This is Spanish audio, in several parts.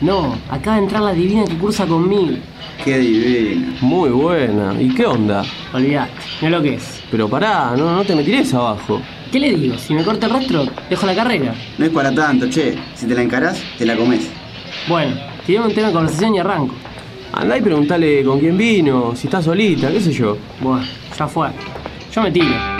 No, acaba de entrar la divina que cursa conmigo. Qué divina. Muy buena. ¿Y qué onda? Olvidate, no lo que es. Pero pará, no, no te me tires abajo. ¿Qué le digo? Si me corta el rastro, dejo la carrera. No es para tanto, che. Si te la encarás, te la comes. Bueno, tirame un tema de conversación y arranco. Andá y preguntale con quién vino, si está solita, qué sé yo. Bueno, ya fue. Yo me tiro.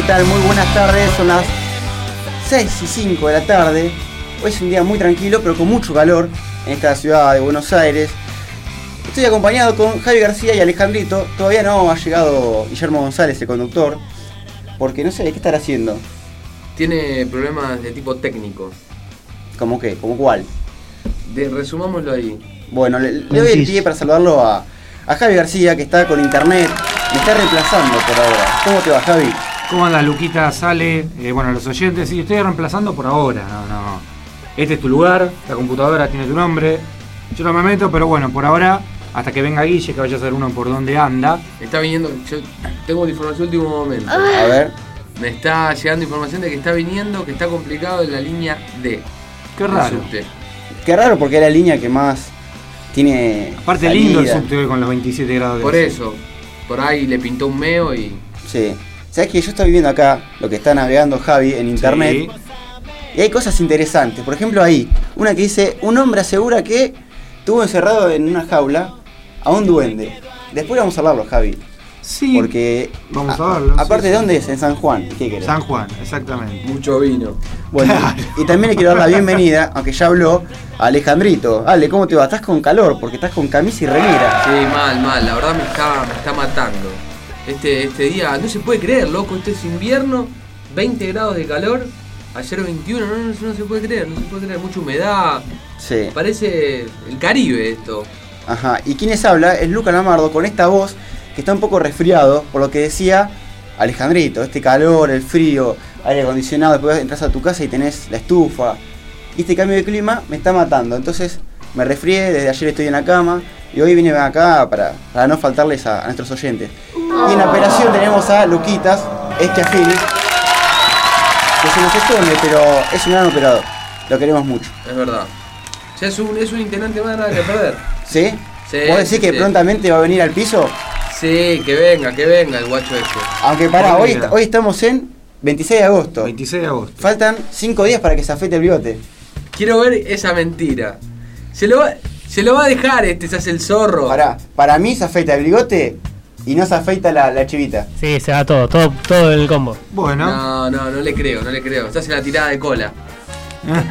¿Qué tal? Muy buenas tardes. Son las 6 y 5 de la tarde. Hoy es un día muy tranquilo, pero con mucho calor en esta ciudad de Buenos Aires. Estoy acompañado con Javi García y Alejandrito. Todavía no ha llegado Guillermo González, el conductor, porque no sé qué estará haciendo. Tiene problemas de tipo técnico. ¿Cómo qué? ¿Cómo cuál? De, resumámoslo ahí. Bueno, le, le doy el pie para saludarlo a, a Javi García, que está con internet. Me está reemplazando por ahora. ¿Cómo te va, Javi? ¿Cómo anda Luquita? Sale, eh, bueno, los oyentes, sí, estoy reemplazando por ahora, no, no. Este es tu lugar, la computadora tiene tu nombre, yo no me meto, pero bueno, por ahora, hasta que venga Guille, que vaya a hacer uno por dónde anda. Está viniendo, yo tengo la información de último momento. A ver. Me está llegando información de que está viniendo, que está complicado en la línea D. Qué raro. Qué raro porque es la línea que más tiene. Aparte lindo el subte hoy con los 27 grados. de Por eso, por ahí le pintó un meo y. Sí. ¿Sabes que yo estoy viendo acá lo que está navegando Javi en internet? Sí. Y hay cosas interesantes. Por ejemplo, ahí, una que dice: Un hombre asegura que tuvo encerrado en una jaula a un duende. Después vamos a hablarlo, Javi. Sí, Porque. Vamos a a- verlo, Aparte, sí, ¿de dónde es? En San Juan. ¿Qué querés? San Juan, exactamente. Mucho vino. Bueno, y también le quiero dar la bienvenida, aunque ya habló, a Alejandrito. Ale, ¿cómo te va? Estás con calor porque estás con camisa y remera. Sí, mal, mal. La verdad me está, me está matando. Este, este día, no se puede creer, loco. Este es invierno, 20 grados de calor. Ayer 21, no, no, no se puede creer, no se puede creer. Mucha humedad. Sí. Parece el Caribe esto. Ajá. Y quienes habla es Luca Lamardo con esta voz que está un poco resfriado, por lo que decía Alejandrito, este calor, el frío, aire acondicionado, después entras a tu casa y tenés la estufa. Y este cambio de clima me está matando. Entonces me resfrié, desde ayer estoy en la cama y hoy vine acá para, para no faltarles a, a nuestros oyentes. Y en la operación tenemos a Luquitas, este afili, que se nos esconde, pero es un gran operador. Lo queremos mucho. Es verdad. Ya es un, es un intendente más nada que perder. ¿Sí? Sí, ¿Vos decís sí, que sí. prontamente va a venir al piso? Sí, que venga, que venga el guacho ese. Aunque pará, hoy, hoy estamos en 26 de agosto. 26 de agosto. Faltan 5 días para que se afeite el bigote. Quiero ver esa mentira. Se lo va, se lo va a dejar este, se hace el zorro. Pará, para mí se afeita el bigote y no se afeita la, la chivita. Sí, se va todo, todo, todo en el combo. Bueno, No, no, no le creo, no le creo. Se hace la tirada de cola.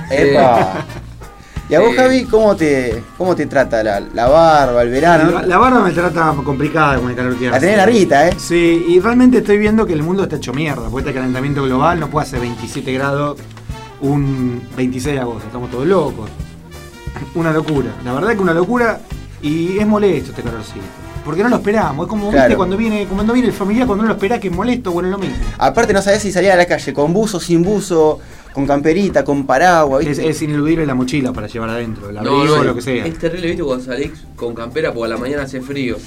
Epa. ¿Y a vos, Sí. Javi, cómo te, cómo te trata la, la barba, el verano? la, la barba me trata complicada con el calor que La hace. tenés larguita, ¿eh? Sí, y realmente estoy viendo que el mundo está hecho mierda, porque este calentamiento global no puede hacer 27 grados un 26 de agosto, estamos todos locos. Una locura, la verdad que una locura y es molesto este calorcito. Porque no lo esperamos, es como Claro. ¿viste? cuando viene cuando viene el familiar, cuando no lo esperás que es molesto, bueno, es lo mismo. Aparte no sabés si salir a la calle con buzo, sin buzo, con camperita, con paraguas, Es, ¿viste? es ineludible la mochila para llevar adentro, el No, abrigo, no, lo que sea. Es terrible, viste, cuando salís con campera porque a la mañana hace frío.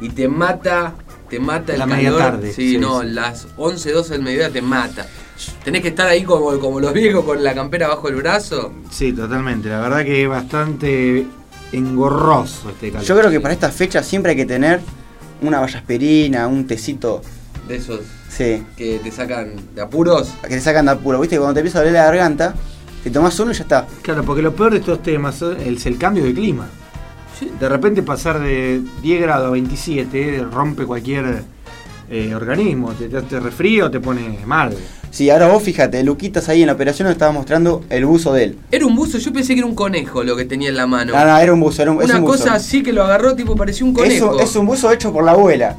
Y te mata, te mata el La media calor. tarde, Sí, sí, no, sí. las 11, 12 del mediodía te mata. Tenés que estar ahí como, como los viejos con la campera bajo el brazo. Sí, totalmente, la verdad que es bastante engorroso este calor. Yo creo que para esta fecha siempre hay que tener una vallaspirina, un tecito, De esos sí, que te sacan de apuros. que te sacan de apuro. ¿Viste? Cuando te empieza a doler la garganta, te tomás uno y ya está. Claro, porque lo peor de estos temas es el cambio de clima. Sí. De repente pasar de 10 grados a 27 rompe cualquier eh, organismo. Te, te, te resfría o te pone mal. Sí, ahora vos fíjate, Luquitas ahí en la operación nos estaba mostrando el buzo de él. Era un buzo, yo pensé que era un conejo lo que tenía en la mano. No, no, era un buzo, era un, es Una un buzo. cosa así que lo agarró, tipo, parecía un Es conejo. un, es un buzo hecho por la abuela.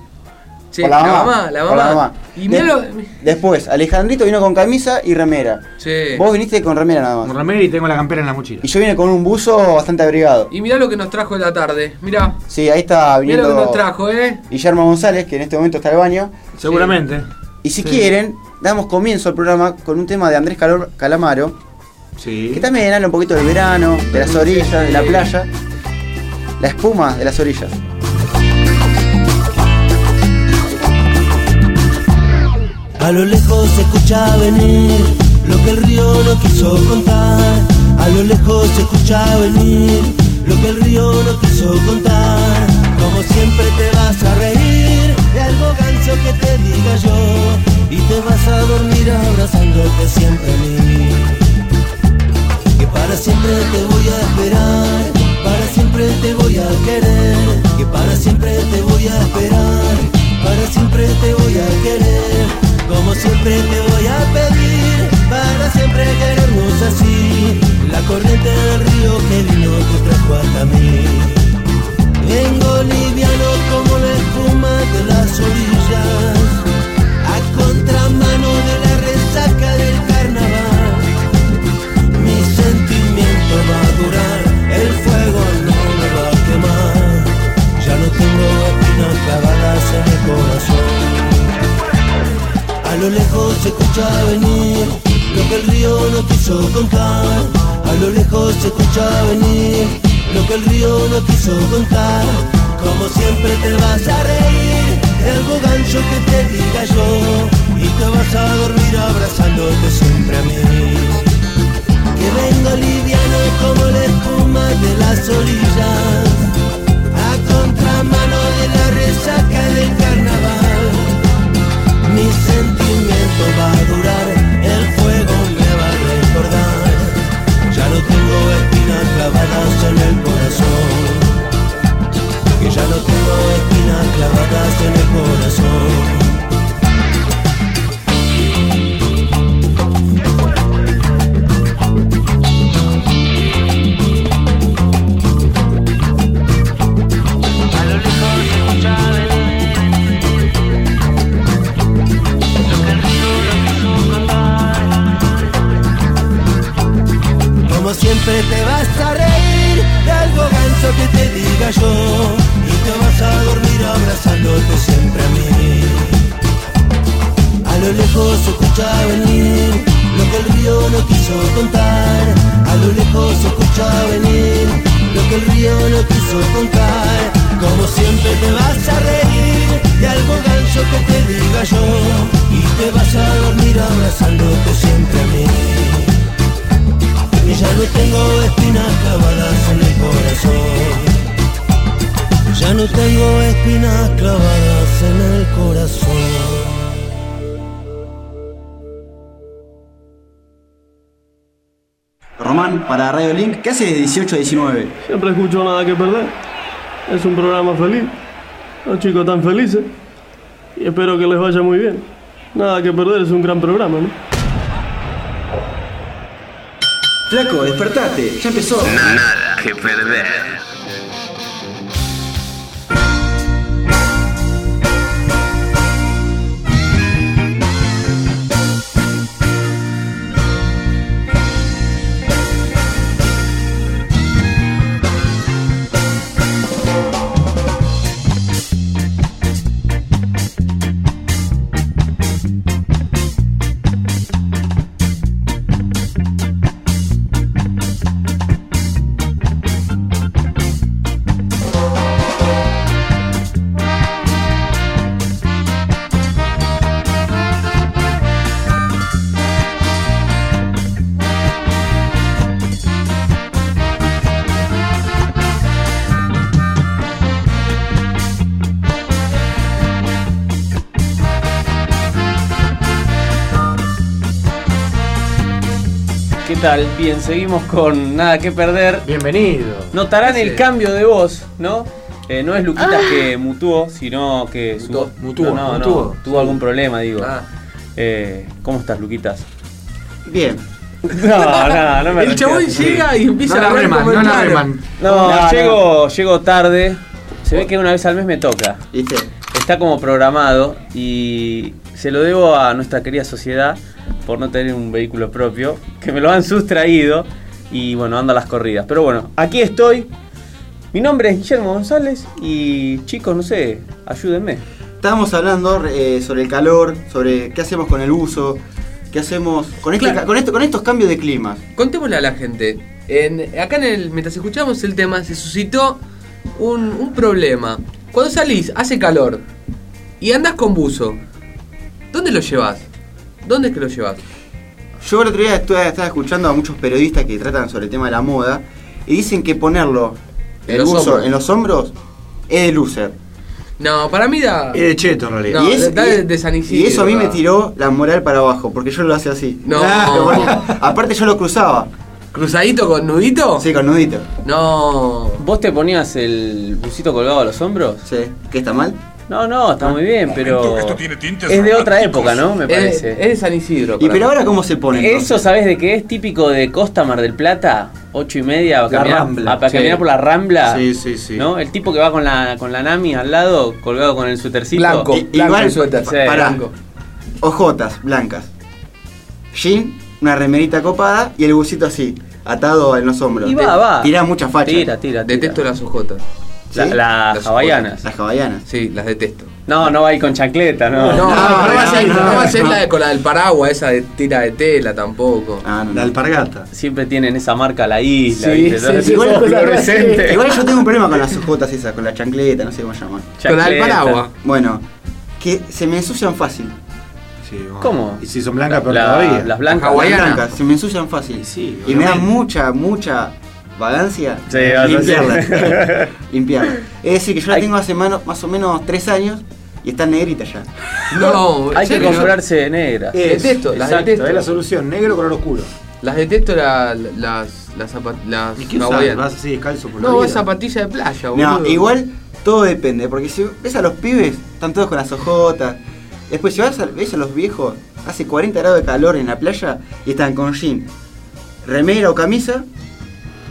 Sí, por la, mamá, la por mamá. Y De- mirá lo. Después, Alejandrito vino con camisa y remera. Sí. Vos viniste con remera nada Con más. remera y tengo la campera en la mochila. Y yo vine con un buzo bastante abrigado. Y mirá lo que nos trajo en la tarde. Mirá. Sí, ahí está Mirá lo que viniendo nos trajo, eh. Guillermo González, que en este momento está al baño. Seguramente. Y si Sí. quieren, damos comienzo al programa con un tema de Andrés Calor- Calamaro, Sí. que también habla un poquito del verano, de las orillas, de la playa, la espuma de las orillas. A lo lejos se escucha venir lo que el río no quiso contar. A lo lejos se escucha venir lo que el río no quiso contar. Como siempre te vas a reír de algo ganso que te diga yo. Y te vas a dormir abrazándote siempre a mí. Que para siempre te voy a esperar, para siempre te voy a querer, que para siempre te voy a esperar, para siempre te voy a querer, como siempre te voy a pedir, para siempre querernos así, la corriente del río que vino te trajo hasta mí. Vengo liviano como la espuma de las orillas, a contramano de la resaca del carnaval. Mi sentimiento va a durar, el fuego no me va a quemar. Ya no tengo espinas clavadas en el corazón. A lo lejos se escucha venir lo que el río no quiso contar. A lo lejos se escucha venir lo que el río no quiso contar. Como siempre te vas a reír de algo gancho que te diga yo. Y te vas a dormir abrazándote siempre a mí que venga liviano como la espuma de las orillas, en el corazón, que ya no tengo espinas clavadas en el corazón. Como siempre te vas a que te diga yo. Y te vas a dormir abrazándote siempre a mí. A lo lejos escucha venir lo que el río no quiso contar. A lo lejos escucha venir lo que el río no quiso contar. Como siempre te vas a reír de algo ganso que te diga yo. Y te vas a dormir abrazándote siempre a mí ya no tengo espinas clavadas en el corazón. Ya no tengo espinas clavadas en el corazón. Román, para Radio Link, ¿qué haces de 18 a 19? Siempre escucho nada que perder. Es un programa feliz. Los chicos tan felices. Y espero que les vaya muy bien. Nada que perder es un gran programa, ¿no? Flaco, despertate, ya empezó. Nada que perder. Tal? Bien, seguimos con Nada que Perder. Bienvenido. Notarán el cambio de voz, ¿no? Eh, no es Luquitas que mutuó, sino que su Mutuó, no, no, tuvo algún problema, digo. Ah. Eh, ¿Cómo estás, Luquitas? Bien. No, no, no me El chabón llega y empieza No a reman, no la reman. No, No, no. llego, llego tarde. Se ve que una vez al mes me toca. ¿Viste? Está como programado y se lo debo a nuestra querida sociedad por no tener un vehículo propio, que me lo han sustraído y bueno, ando a las corridas. Pero bueno, aquí estoy. Mi nombre es Guillermo González y chicos, no sé, ayúdenme. Estábamos hablando eh, sobre el calor, sobre qué hacemos con el uso, qué hacemos con, este, Claro. ca- con, esto, con estos cambios de clima. Contémosle a la gente. En- acá en el, mientras escuchamos el tema, se suscitó un, un problema. Cuando salís, hace calor y andás con buzo. ¿Dónde lo llevas? ¿Dónde es que lo llevas? Yo el otro día estuve, estaba escuchando a muchos periodistas que tratan sobre el tema de la moda y dicen que ponerlo En el los buzo hombros. en los hombros es de loser. No, para mí da. Es de cheto en realidad. No, y, es- da y- de- de San Isidro, y eso a mí me tiró la moral para abajo, porque yo lo hacía así. No. Ponía- aparte yo lo cruzaba, ¿Cruzadito con nudito? sí, con nudito. No. ¿Vos te ponías el busito colgado a los hombros? Sí, ¿qué está mal? No, no, está muy bien, pero esto tiene tintes es de otra época, ¿no? Me parece. es de San Isidro. Y para pero ahora cómo se pone. Eso? ¿sabes de qué es? Típico de Costa Mar del Plata, ocho y media, a La caminar, Rambla, a- para sí. caminar por la Rambla. Sí, sí, sí. ¿No? El tipo que va con la, con la Nami al lado, colgado con el suétercito. Blanco. Blanco igual, el suéter. Sí, blanco. Ojotas blancas. Jean, una remerita copada y el busito así, atado en los hombros. Y va, va. Tira mucha facha. Tira, tira, tira. Detesto las ojotas. Las hawaianas. Las hawaianas. Sí, las detesto. No, no va a ir con chancleta, no. No, no, no, no, va a ser, no, no va a no. ser la de, con la del paraguas, esa de tira de tela tampoco. Ah. La alpargata. Siempre tienen esa marca la isla. Igual yo tengo un problema con las ojotas esas, con la chancleta, no sé cómo llaman. Con la del paraguas. Bueno, que se me ensucian fácil. Sí, bueno. ¿Cómo? Y si son blancas, pero La- todavía. las blancas. Las hawaianas. Se me ensucian fácil. Y sí, y me da mucha, mucha vagancia Sí, vas a limpiarlas. hacer. limpiarlas. Es decir, que yo la Hay- tengo hace mano- más o menos tres años y está negrita ya. No, Hay ¿en que comprarse negra. Es, detesto, las exacto, detesto. Es la solución, negro color oscuro. Las detesto la- las las zapat- las ¿Y qué usas? hawaianas. Vas así descalzo por la No, vida. es zapatilla de playa, boludo. No, igual todo depende, porque si ves a los pibes, están todos con las ojotas. Después si vas a, ves a los viejos, hace 40 grados de calor en la playa y están con jean, remera o camisa.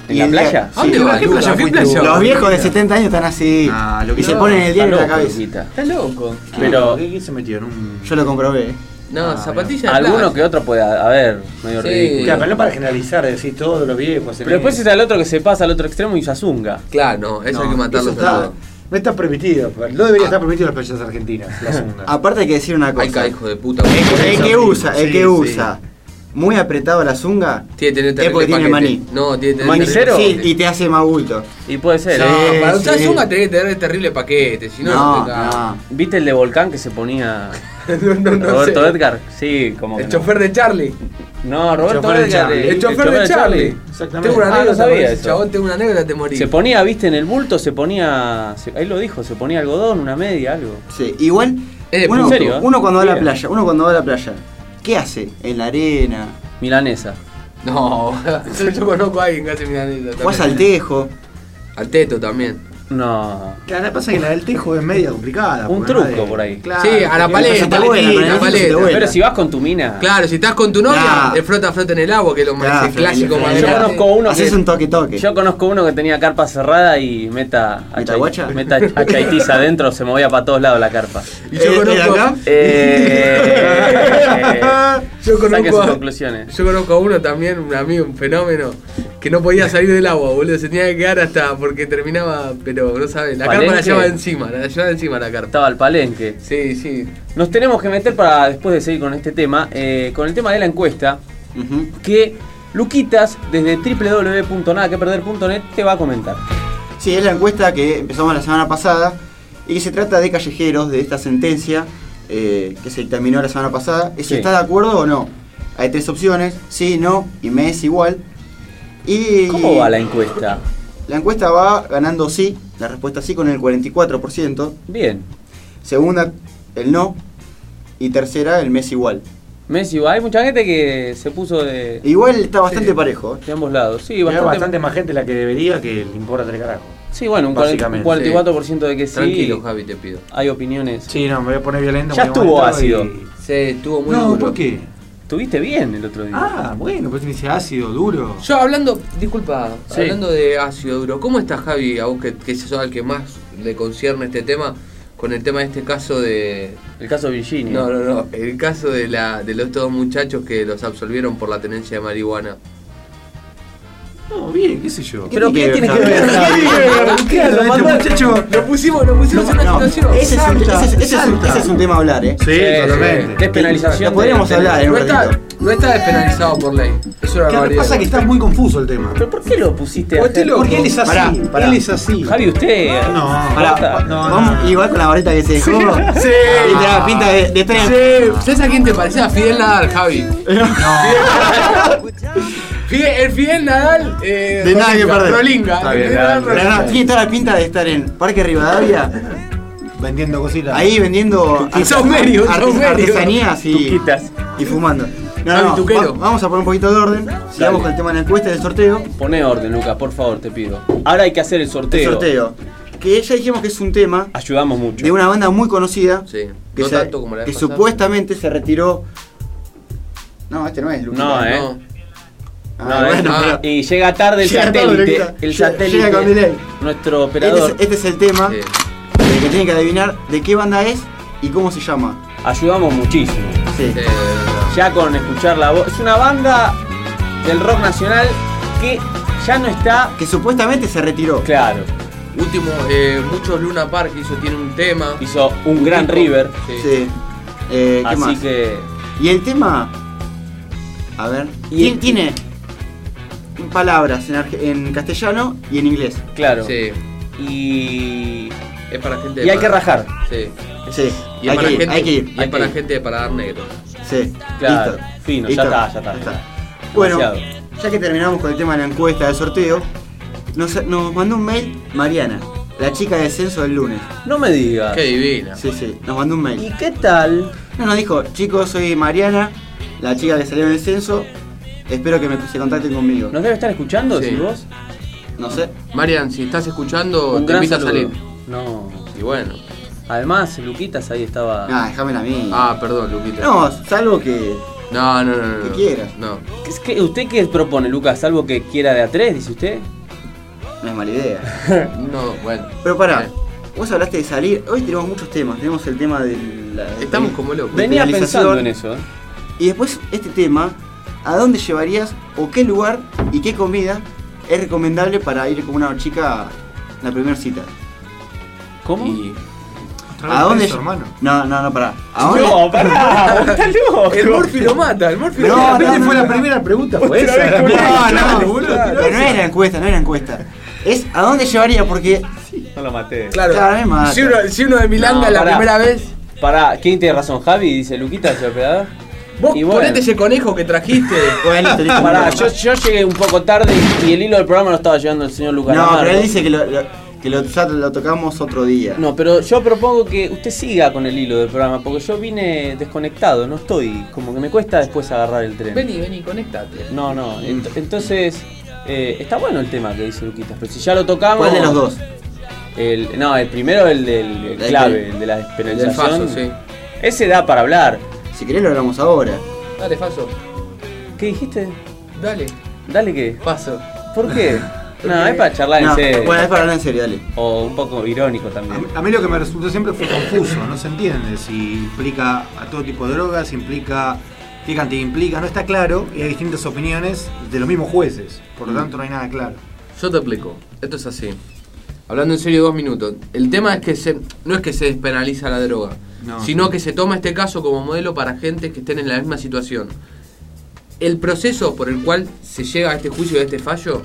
¿En y la playa? ¿A dónde vas, ¿qué playa. Los viejos de 70 años están así. Ah, lo que y se ponen el Está diario en la cabeza. Estás loco. Pero ¿Qué, qué se metió en un.? Yo lo comprobé. No, Ah, zapatilla de alguno que otro puede haber, medio Sí. ridículo. Claro, pero no para generalizar, decir todos los viejos. Pero después está el otro que se pasa al otro extremo y usa zunga. Claro, no, eso hay que matarlo Eso está, todo. no está permitido. No debería estar permitido en las playas argentinas. La. Aparte hay que decir una Ay, cosa. ca, hijo de puta. El que usa, el Sí, que sí. Muy apretado la zunga, Tiene que tener es terrible porque tiene paquete. maní. No, tiene que tener ¿Manicero? Sí, y te hace más bulto. Y puede ser. No, ¿eh? para usar sí. zunga tenés que tener terrible paquete, si no, No. ¿Viste el de Volcán que se ponía no, no, no Roberto sé. Edgar? Sí, como El no. chofer de Charlie. No, Roberto chofer de Edgar. Charlie. El chofer de Charlie. Exactamente. Tengo una Ah, anécdota sabía eso. chabón, tengo una anécdota, te morí. Se ponía, viste, en el bulto se ponía. se- ahí lo dijo, se ponía algodón, una media, algo. Sí, igual Es de uno, ¿En serio? uno cuando va a la playa, uno cuando va a la playa, ¿qué hace? En la arena, Milanesa. No, yo conozco a alguien que hace milanesa. vas al tejo. Al teto también. No. Claro, lo que pasa es que la del tejo es media complicada. Un truco nadie- por ahí. Claro, Sí, a la paleta, te te paleta. Pero si vas con tu mina. Claro, si estás con tu novia, Claro. el frota frota en el agua, que es lo más Claro, clásico más Yo conozco uno Haces que. un toque toque. Yo conozco uno que tenía carpa cerrada y meta a, ¿Meta guacha? meta a Chaitiza adentro, se movía para todos lados la carpa. Y yo Eh, conozco, acá? Eh, yo Saquen conozco, sus a, conclusiones. yo conozco a uno también, un amigo, un fenómeno, que no podía salir del agua, boludo. Se tenía que quedar hasta porque terminaba, pero no sabes, la carpa la ¿Palenque? llevaba encima, la llevaba encima la carpa. Estaba al palenque. Sí, sí. Nos tenemos que meter para después de seguir con este tema, eh, con el tema de la encuesta, que Luquitas desde www.nadaqueperder.net te va a comentar. Sí, es la encuesta que empezamos la semana pasada y que se trata de callejeros, de esta sentencia eh, que se dictaminó la semana pasada. Es si está de acuerdo o no. Hay tres opciones, sí, no y me es igual. Y ¿Cómo va la encuesta? La encuesta va ganando sí, la respuesta sí con el 44%. Bien. Segunda, el no. Y tercera, el mes igual. Messi, hay mucha gente que se puso de, Igual está bastante Sí. parejo. de ambos lados. Sí, Hay bastante. bastante, más gente la que debería que le importa tres carajos. Sí, bueno, un 40 Básicamente, 44% de que sí. Tranquilo, Javi, te pido. Hay opiniones. Sí, no, me voy a poner violento. Ya estuvo ácido. y- Sí, estuvo muy No, duro. ¿por qué? Tuviste bien el otro día. Ah, bueno, pues dice ácido, duro. Yo hablando, disculpa, Sí. hablando de ácido duro, ¿cómo estás Javi, a vos que, que sos al que más le concierne este tema, con el tema de este caso de... El caso de Virginia. No, no, no, el caso de, la, de los dos muchachos que los absolvieron por la tenencia de marihuana. No, bien, qué sé yo. Pero ¿qué tiene que ver? ¿Qué? Lo Este mandó- muchacho. Lo pusimos, lo pusimos en una No, situación. ese, es un, tema a hablar, ¿eh? Sí, totalmente. Despenalización. Lo podríamos hablar en No un está, ratito. no está despenalizado por ley. Es una Lo que pasa es que está muy confuso el tema. ¿Pero por qué lo pusiste Porque a loco. Porque él es así. Pará, pará. Él es así. Javi, usted. No, no, vamos no. igual con la vareta que se dejó. Sí. Y te da pinta de, en- Sí, ¿sabes a quién te parecía? Fidel Nadal, Javi. Fidel, el Fidel Nadal. Eh, De nada que Rolinga, perder. Rolinga. Está bien, Nadal, no, tiene toda la pinta de estar en Parque Rivadavia, Vendiendo cositas. ahí vendiendo saumerio, artesanías y, Tuquitas. y fumando. No, no, va- vamos a poner un poquito de orden. Sigamos con el tema de la encuesta y del sorteo. Poné orden, Lucas, por favor, te pido. Ahora hay que hacer el sorteo. El sorteo. Que ya dijimos que es un tema Ayudamos mucho. de una banda muy conocida Sí, que, no se- tanto como la que vez pasada. supuestamente se retiró. No, este no es Luquita. No, eh. No. Ah, No, bueno, eh, pero- y llega tarde el Llega satélite. El satélite. llega con delay. Nuestro este, operador. es, este es el tema Sí. eh, que tienen que adivinar de qué banda es y cómo se llama. Ayudamos muchísimo. Sí. Eh, Ya con escuchar la voz. Es una banda del rock nacional que ya no está. Que supuestamente se retiró. Claro. último, eh, muchos Luna Park hizo, tiene un tema. Hizo un gran. River. Sí. Sí. Eh, ¿Qué Así más? que. Y el tema. A ver. Y Tiene, el- tiene palabras en, en castellano y en inglés. Claro. Sí, Y. es para gente de Y hay que rajar. Sí. Sí. Y hay, para que ir, gente, hay que ir. y hay es para ir. gente de paladar negro. Sí. Claro, Listo. fino, Listo. ya está, ya está. Bueno, ya que terminamos con el tema de la encuesta del sorteo, nos, nos mandó un mail Mariana, la chica de censo del lunes. No me digas. Qué divina. Sí, sí, nos mandó un mail. ¿Y qué tal? No, nos dijo, chicos, soy Mariana, la chica que salió en el censo. Espero que me, se contacten conmigo. ¿Nos debe estar escuchando, Sí. decís vos? No sé. Marian, si estás escuchando, Un te invito a salir. No. Y bueno. Además, Luquitas ahí estaba. Ah, déjame a mí. Ah, perdón, Luquita. No, salvo que. no, no, no. no, que no. quieras. No. ¿Qué es que- ¿Usted qué propone, Lucas? ¿Algo que quiera de a tres, dice usted? No es mala idea. No, bueno. Pero pará, Eh, vos hablaste de salir. Hoy tenemos muchos temas. Tenemos el tema del. la- Estamos como locos. Venía pensando en eso. ¿eh? Y después este tema, ¿a dónde llevarías o qué lugar y qué comida es recomendable para ir con una chica a la primera cita? ¿Cómo? Y ¿A dónde? eso, hermano? No, no, no, pará. ¿A dónde? No, pará, está loco. el Morphy lo mata, el Morphy No, lo mata. No, fue no. la primera pregunta, fue esa. vez No, Claro, no, boludo, pero no era encuesta, no era encuesta. Es a dónde llevaría porque. No lo maté. Claro, Claro, me mata. si, uno, si uno de Milanga No, la primera vez, Pará, ¿quién tiene razón? Javi, dice Luquitas, el operador. Vos Y bueno. ponete ese conejo que trajiste. Bueno, listo, listo. Pará, yo, yo llegué un poco tarde y el hilo del programa lo estaba llevando el señor Lucas. No, pero él dice que lo, lo- que lo, ya lo tocamos otro día. No, pero yo propongo que usted siga con el hilo del programa, porque yo vine desconectado, no estoy, como que me cuesta después agarrar el tren. Vení, vení, conectate. No, no, ent- entonces eh, está bueno el tema que dice Luquitas, pero si ya lo tocamos... ¿Cuál de los dos? El, no, el primero el del el clave, el de la El despenalización. del Faso, sí. Ese da para hablar. Si querés lo hablamos ahora. Dale, Faso. ¿Qué dijiste? Dale, Dale que. Faso. ¿Por qué? no, es para charlar en No, serio. bueno, es para hablar en serio, dale. O un poco irónico A también. A mí lo que me resultó siempre fue confuso, no se entiende si implica a todo tipo de drogas, si implica qué cantidad implica, no está claro y hay distintas opiniones de los mismos jueces, por lo tanto no hay nada claro. Yo te explico. Esto es así. Hablando en serio dos minutos. El tema es que se, no es que se despenaliza la droga, No. sino que se toma este caso como modelo para gente que estén en la misma situación. El proceso por el cual se llega a este juicio, a este fallo,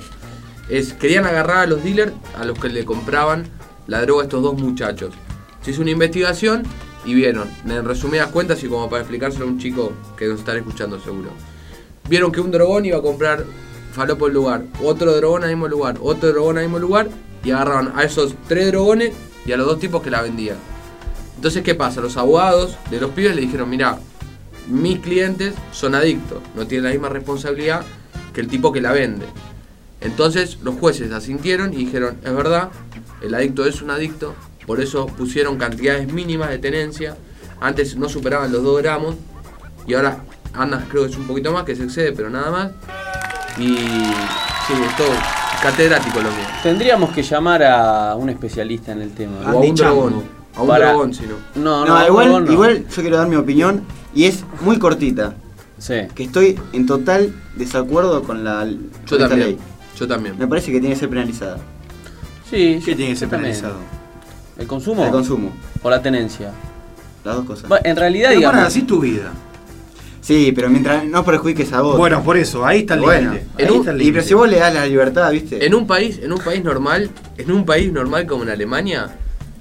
es querían agarrar a los dealers a los que le compraban la droga a estos dos muchachos. Se hizo una investigación y vieron, en resumidas cuentas y como para explicárselo a un chico que nos estará escuchando seguro. Vieron que un drogón iba a comprar falopo el lugar, otro drogón al mismo lugar, otro drogón al mismo lugar y agarraron a esos tres drogones y a los dos tipos que la vendían. Entonces, ¿qué pasa? Los abogados de los pibes le dijeron, mira, mis clientes son adictos, no tienen la misma responsabilidad que el tipo que la vende. Entonces los jueces asintieron y dijeron, es verdad, el adicto es un adicto, por eso pusieron cantidades mínimas de tenencia, antes no superaban los 2 gramos y ahora anda, creo que es un poquito más, que se excede, pero nada más. Y sí, es todo catedrático lo mío. Tendríamos que llamar a un especialista en el tema. O a un dragón, a un Para- dragón si no. No, No, no, igual, no, igual yo quiero dar mi opinión y es muy cortita. Sí. Que estoy en total desacuerdo con la Yo con esta también. ley. Yo también. Me parece que tiene que ser penalizada. Sí, ¿Qué tiene que ser penalizado? ¿El consumo? El consumo. ¿O la tenencia? Las dos cosas. Bueno, en realidad, Pero bueno, digamos. así tu vida. Sí, pero mientras no perjudiques a vos. Bueno, por eso, ahí está el Bueno, límite. un- está el y pero si vos le das la libertad, ¿viste? En un país, en un país normal, en un país normal como en Alemania,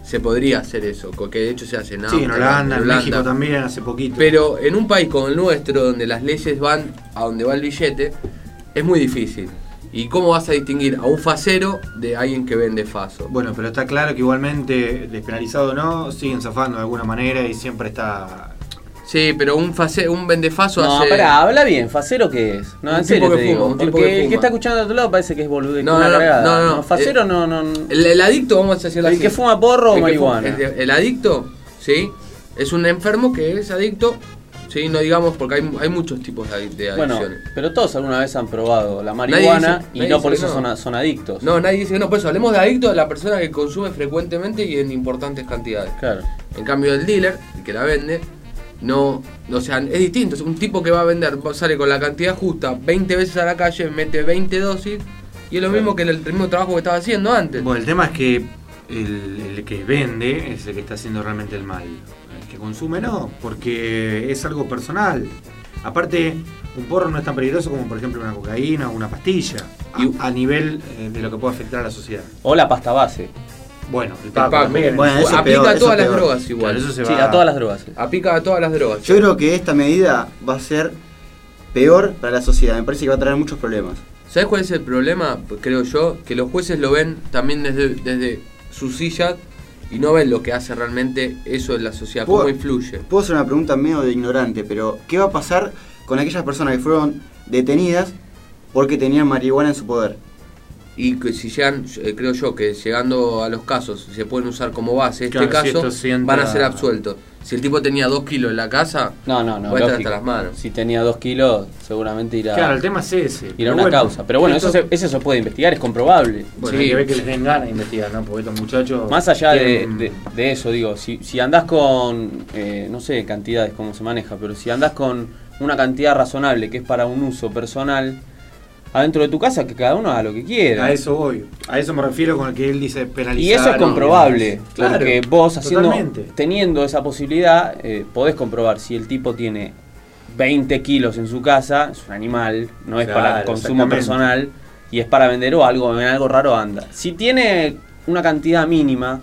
se podría hacer eso, que de hecho se hace en Sí, en Holanda, en México también, hace poquito. Pero en un país como el nuestro, donde las leyes van a donde va el billete, es muy difícil. ¿Y cómo vas a distinguir a un facero de alguien que vende faso? Bueno, pero está claro que igualmente, despenalizado o no, siguen zafando de alguna manera y siempre está. Sí, pero un face, un vendefaso No, hace. pará, habla bien, facero qué es. No, Un en serio te digo. un porque que el fuma. que está escuchando de otro lado parece que es boludo. No, no, cagada. no, no. Facero Eh, no, no. El, el adicto, vamos a decirlo El así. que fuma porro o El marihuana. El, el adicto, ¿sí? Es un enfermo que es adicto, ¿sí? No digamos, porque hay, hay muchos tipos de, adic- de Bueno, adicciones. pero todos alguna vez han probado la marihuana dice- y no por eso no. son, son adictos. No, nadie dice que no. Por eso hablemos de adicto de la persona que consume frecuentemente y en importantes cantidades. Claro. En cambio, el dealer, el que la vende, no. O sea, es distinto. Es un tipo que va a vender, sale con la cantidad justa 20 veces a la calle, mete 20 dosis y es lo mismo que el, el mismo trabajo que estaba haciendo antes. Bueno, el tema es que el, el que vende es el que está haciendo realmente el mal. El que consume no, porque es algo personal. Aparte, un porro no es tan peligroso como, por ejemplo, una cocaína o una pastilla. A, Y- a nivel eh, de lo que puede afectar a la sociedad. O la pasta base. Bueno, el El paco Paco. también. Bueno, eso es aplica peor, a todas las peor. drogas igual. Claro, eso se Sí, va- a todas las drogas. sí. Aplica a todas las drogas. Yo creo que esta medida va a ser peor para la sociedad. Me parece que va a traer muchos problemas. ¿Sabes cuál es el problema? Pues creo yo, que los jueces lo ven también desde, desde sus sillas y no ven lo que hace realmente eso en la sociedad, cómo influye. Puedo hacer una pregunta medio de ignorante, pero ¿qué va a pasar con aquellas personas que fueron detenidas porque tenían marihuana en su poder? Y que si llegan, eh, creo yo, que llegando a los casos, se pueden usar como base este Claro, caso, sienta- van a ser absueltos. Si el tipo tenía dos kilos en la casa, No, no, no. va a estar hasta las manos. Si tenía dos kilos, seguramente irá, Claro, el tema es ese. irá a una bueno, causa. Pero bueno, esto- eso se, eso se puede investigar, es comprobable. Bueno, Sí. hay que ver que les den ganas de investigar, ¿no? Porque estos muchachos. Más allá de, tienen- de- de eso, digo, si, si andás con, eh, no sé cantidades cómo se maneja, pero si andás con una cantidad razonable que es para un uso personal, adentro de tu casa, que cada uno haga lo que quiera. A eso voy. A eso me refiero con el que él dice penalizar. Y eso es ¿no? comprobable, Claro, porque vos haciendo, totalmente. teniendo esa posibilidad, eh, podés comprobar si el tipo tiene 20 kilos en su casa, es un animal, no es Claro, para consumo personal y es para vender o algo, en algo raro anda. Si tiene una cantidad mínima,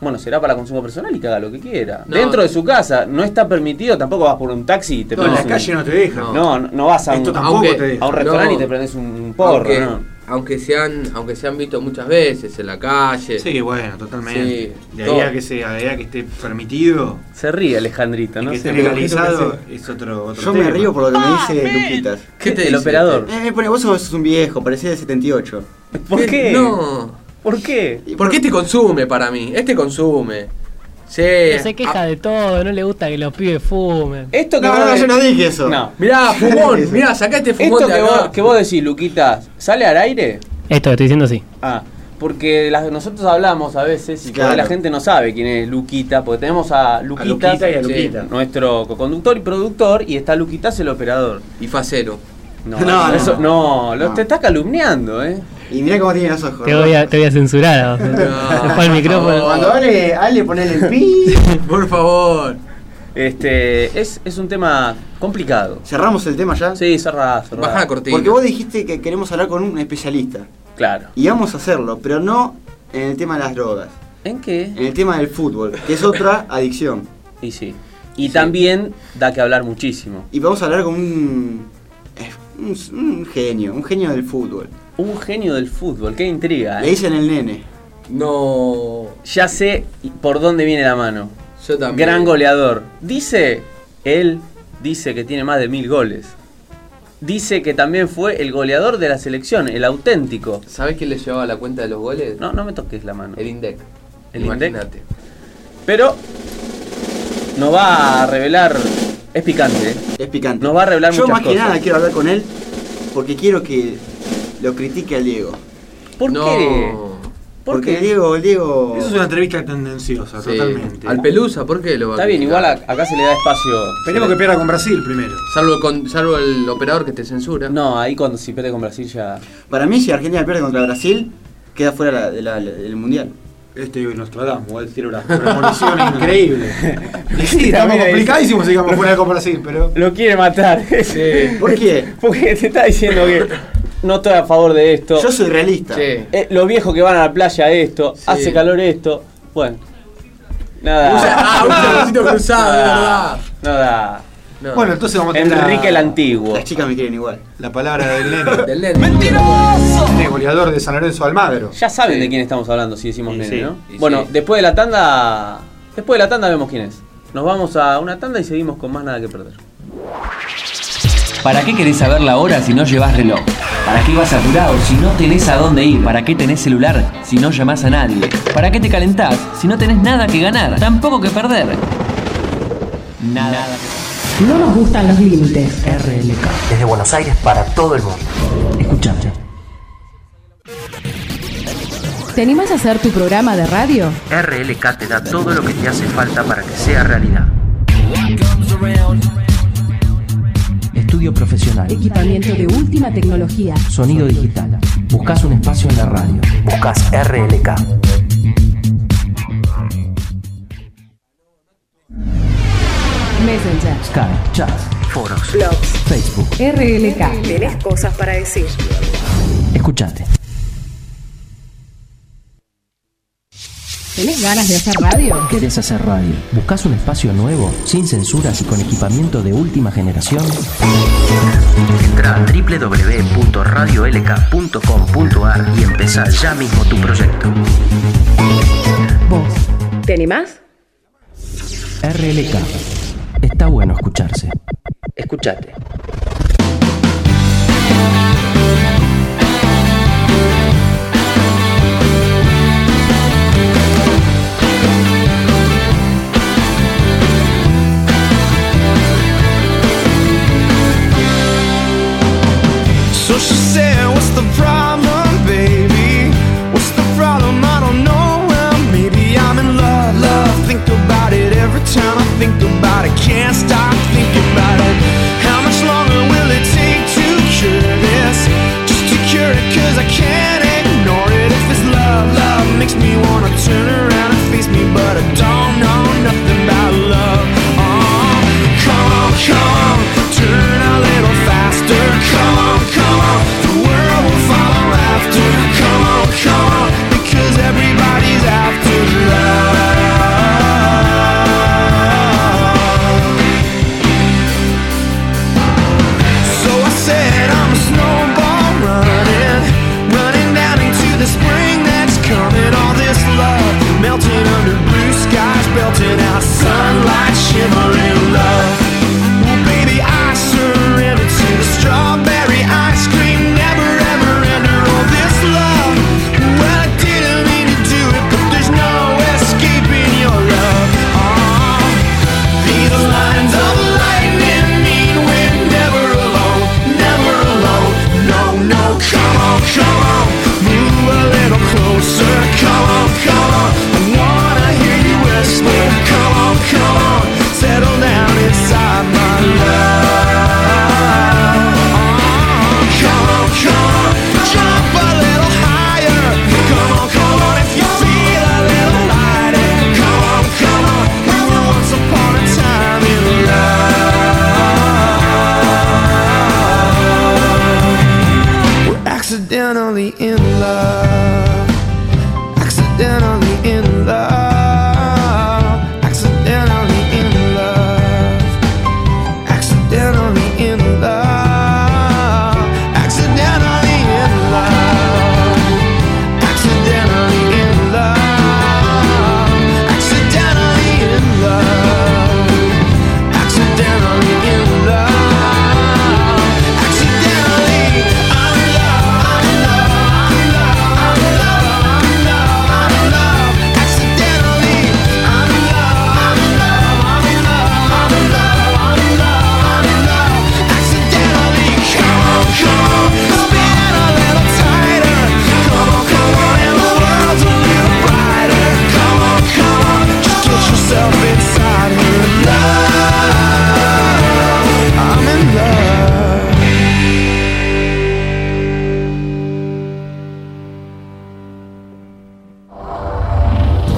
bueno, será para consumo personal y que haga lo que quiera. No. Dentro de su casa, no está permitido, tampoco vas por un taxi y te No, en la un- calle no te dejan. No. No, no, vas a un, Esto tampoco aunque- te deja. a un restaurante No. y te prendes un, un porro, aunque, ¿no? aunque, se han, aunque se han visto muchas veces en la calle. Sí, bueno, totalmente. Sí, de ahí a que sea, de ahí a que esté permitido Se ríe Alejandrito, y ¿no? que esté qué. legalizado es otro, otro Yo tema. me río por lo que me dice Luquitas. ¿Qué te El dice? operador. Eh, pone, vos sos un viejo, parecía de 78. ¿Por qué? No. ¿Por qué? Porque este consume para mí. Este consume. Sí. Se queja de todo, no le gusta que los pibes fumen. Esto que No, vos no, de- yo no dije eso. No. Mirá, fumón. Mirá, sacá este fumón Esto de que acá. vos, que vos decís, Luquitas, ¿sale al aire? Esto que estoy diciendo sí. Ah, porque la- nosotros hablamos a veces y por Claro. la gente no sabe quién es Luquita, porque tenemos a A Luquitas, Luquita y a sí. Luquita. nuestro co-conductor y productor, y está Luquitas el operador. Y facero. No, No, eso, no, lo, No. te está calumniando, ¿eh? Y mirá cómo tiene los ojos. Te voy a, te voy a censurar. Se fue el micrófono. Cuando Ale, Ale ponele el pi. Por favor. Este, es, es un tema complicado. Cerramos el tema ya. Sí, cerrá, cerrá. Baja la cortina. Porque vos dijiste que queremos hablar con un especialista. Claro. Y vamos a hacerlo, pero no en el tema de las drogas. ¿En qué? En el tema del fútbol, que es otra adicción. Y sí. Y también da que hablar muchísimo. Y vamos a hablar con un, eh, un, un genio, un genio del fútbol. Un genio del fútbol, qué intriga. Le ¿eh? dicen el nene. No. Ya sé por dónde viene la mano. Yo también. Gran goleador. Dice el dice que tiene más de mil goles. Dice que también fue el goleador de la selección, el auténtico. ¿Sabés quién le llevaba la cuenta de los goles? No, no me toques la mano. El INDEC. El INDEC. Imagínate. Pero nos va a revelar. Es picante, ¿eh? Es picante. Nos va a revelar Yo muchas más que cosas. nada quiero hablar con él porque quiero que lo critique al Diego. ¿Por no. qué? ¿Por porque qué? Diego, el Diego. Eso es una entrevista tendenciosa, Sí. totalmente. Al Pelusa, ¿por qué lo va a Está bien, igual a- acá se le da espacio. Esperemos que pierda con Brasil primero. Salvo, con, salvo el operador que te censura. No, ahí cuando si pierde con Brasil ya. Para mí, si Argentina pierde contra Brasil, queda fuera la- de la- del mundial. Este Nostradamus, él tiene una premonición increíble. Sí, estamos complicadísimos si digamos fuera con Brasil, pero. Lo quiere matar. ¿Por qué? Porque te está diciendo que no estoy a favor de esto. Yo soy realista. Sí. Eh, los viejos que van a la playa esto, Sí. hace calor esto. Bueno. Nada. Ah, un cruzado, de verdad. No da. No. Bueno, entonces vamos a tener Enrique el Antiguo. Las chicas me quieren igual. la palabra del nene. Del nene. Nene, goleador de San Lorenzo Almagro. Ya saben Sí. de quién estamos hablando si decimos Y nene, sí. ¿no? Y Bueno, sí. después de la tanda. Después de la tanda vemos quién es. Nos vamos a una tanda y seguimos con más nada que perder. ¿Para qué querés saber la hora si no llevas reloj? ¿Para qué vas apurado si no tenés a dónde ir? ¿Para qué tenés celular si no llamás a nadie? ¿Para qué te calentás si no tenés nada que ganar? Tampoco que perder. Nada. No nos gustan los límites. RLK. Desde Buenos Aires para todo el mundo. Escuchate. ¿Te animás a hacer tu programa de radio? RLK te da todo lo que te hace falta para que sea realidad. Estudio profesional. Equipamiento de última tecnología. Sonido digital. Buscas un espacio en la radio. Buscas RLK. Messenger. Skype, chat, Foros. Blogs. Facebook. RLK. Tenés cosas para decir. Escuchate. ¿Tenés ganas de hacer radio? ¿Querés hacer radio? ¿Buscas un espacio nuevo, sin censuras y con equipamiento de última generación? Entra a www.radiolk.com.ar y empezá ya mismo tu proyecto. ¿Vos? ¿Te animás? RLK. Está bueno escucharse. Escuchate. wanna turn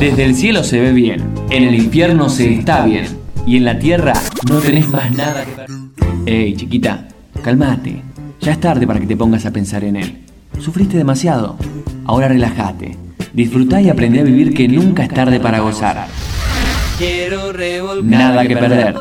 Desde el cielo se ve bien, en el infierno se está bien, y en la tierra no tenés más nada que. Ey, chiquita, calmate. Ya es tarde para que te pongas a pensar en él. Sufriste demasiado. Ahora relájate. Disfrutá y aprendé a vivir que nunca es tarde para gozar. Nada que perder.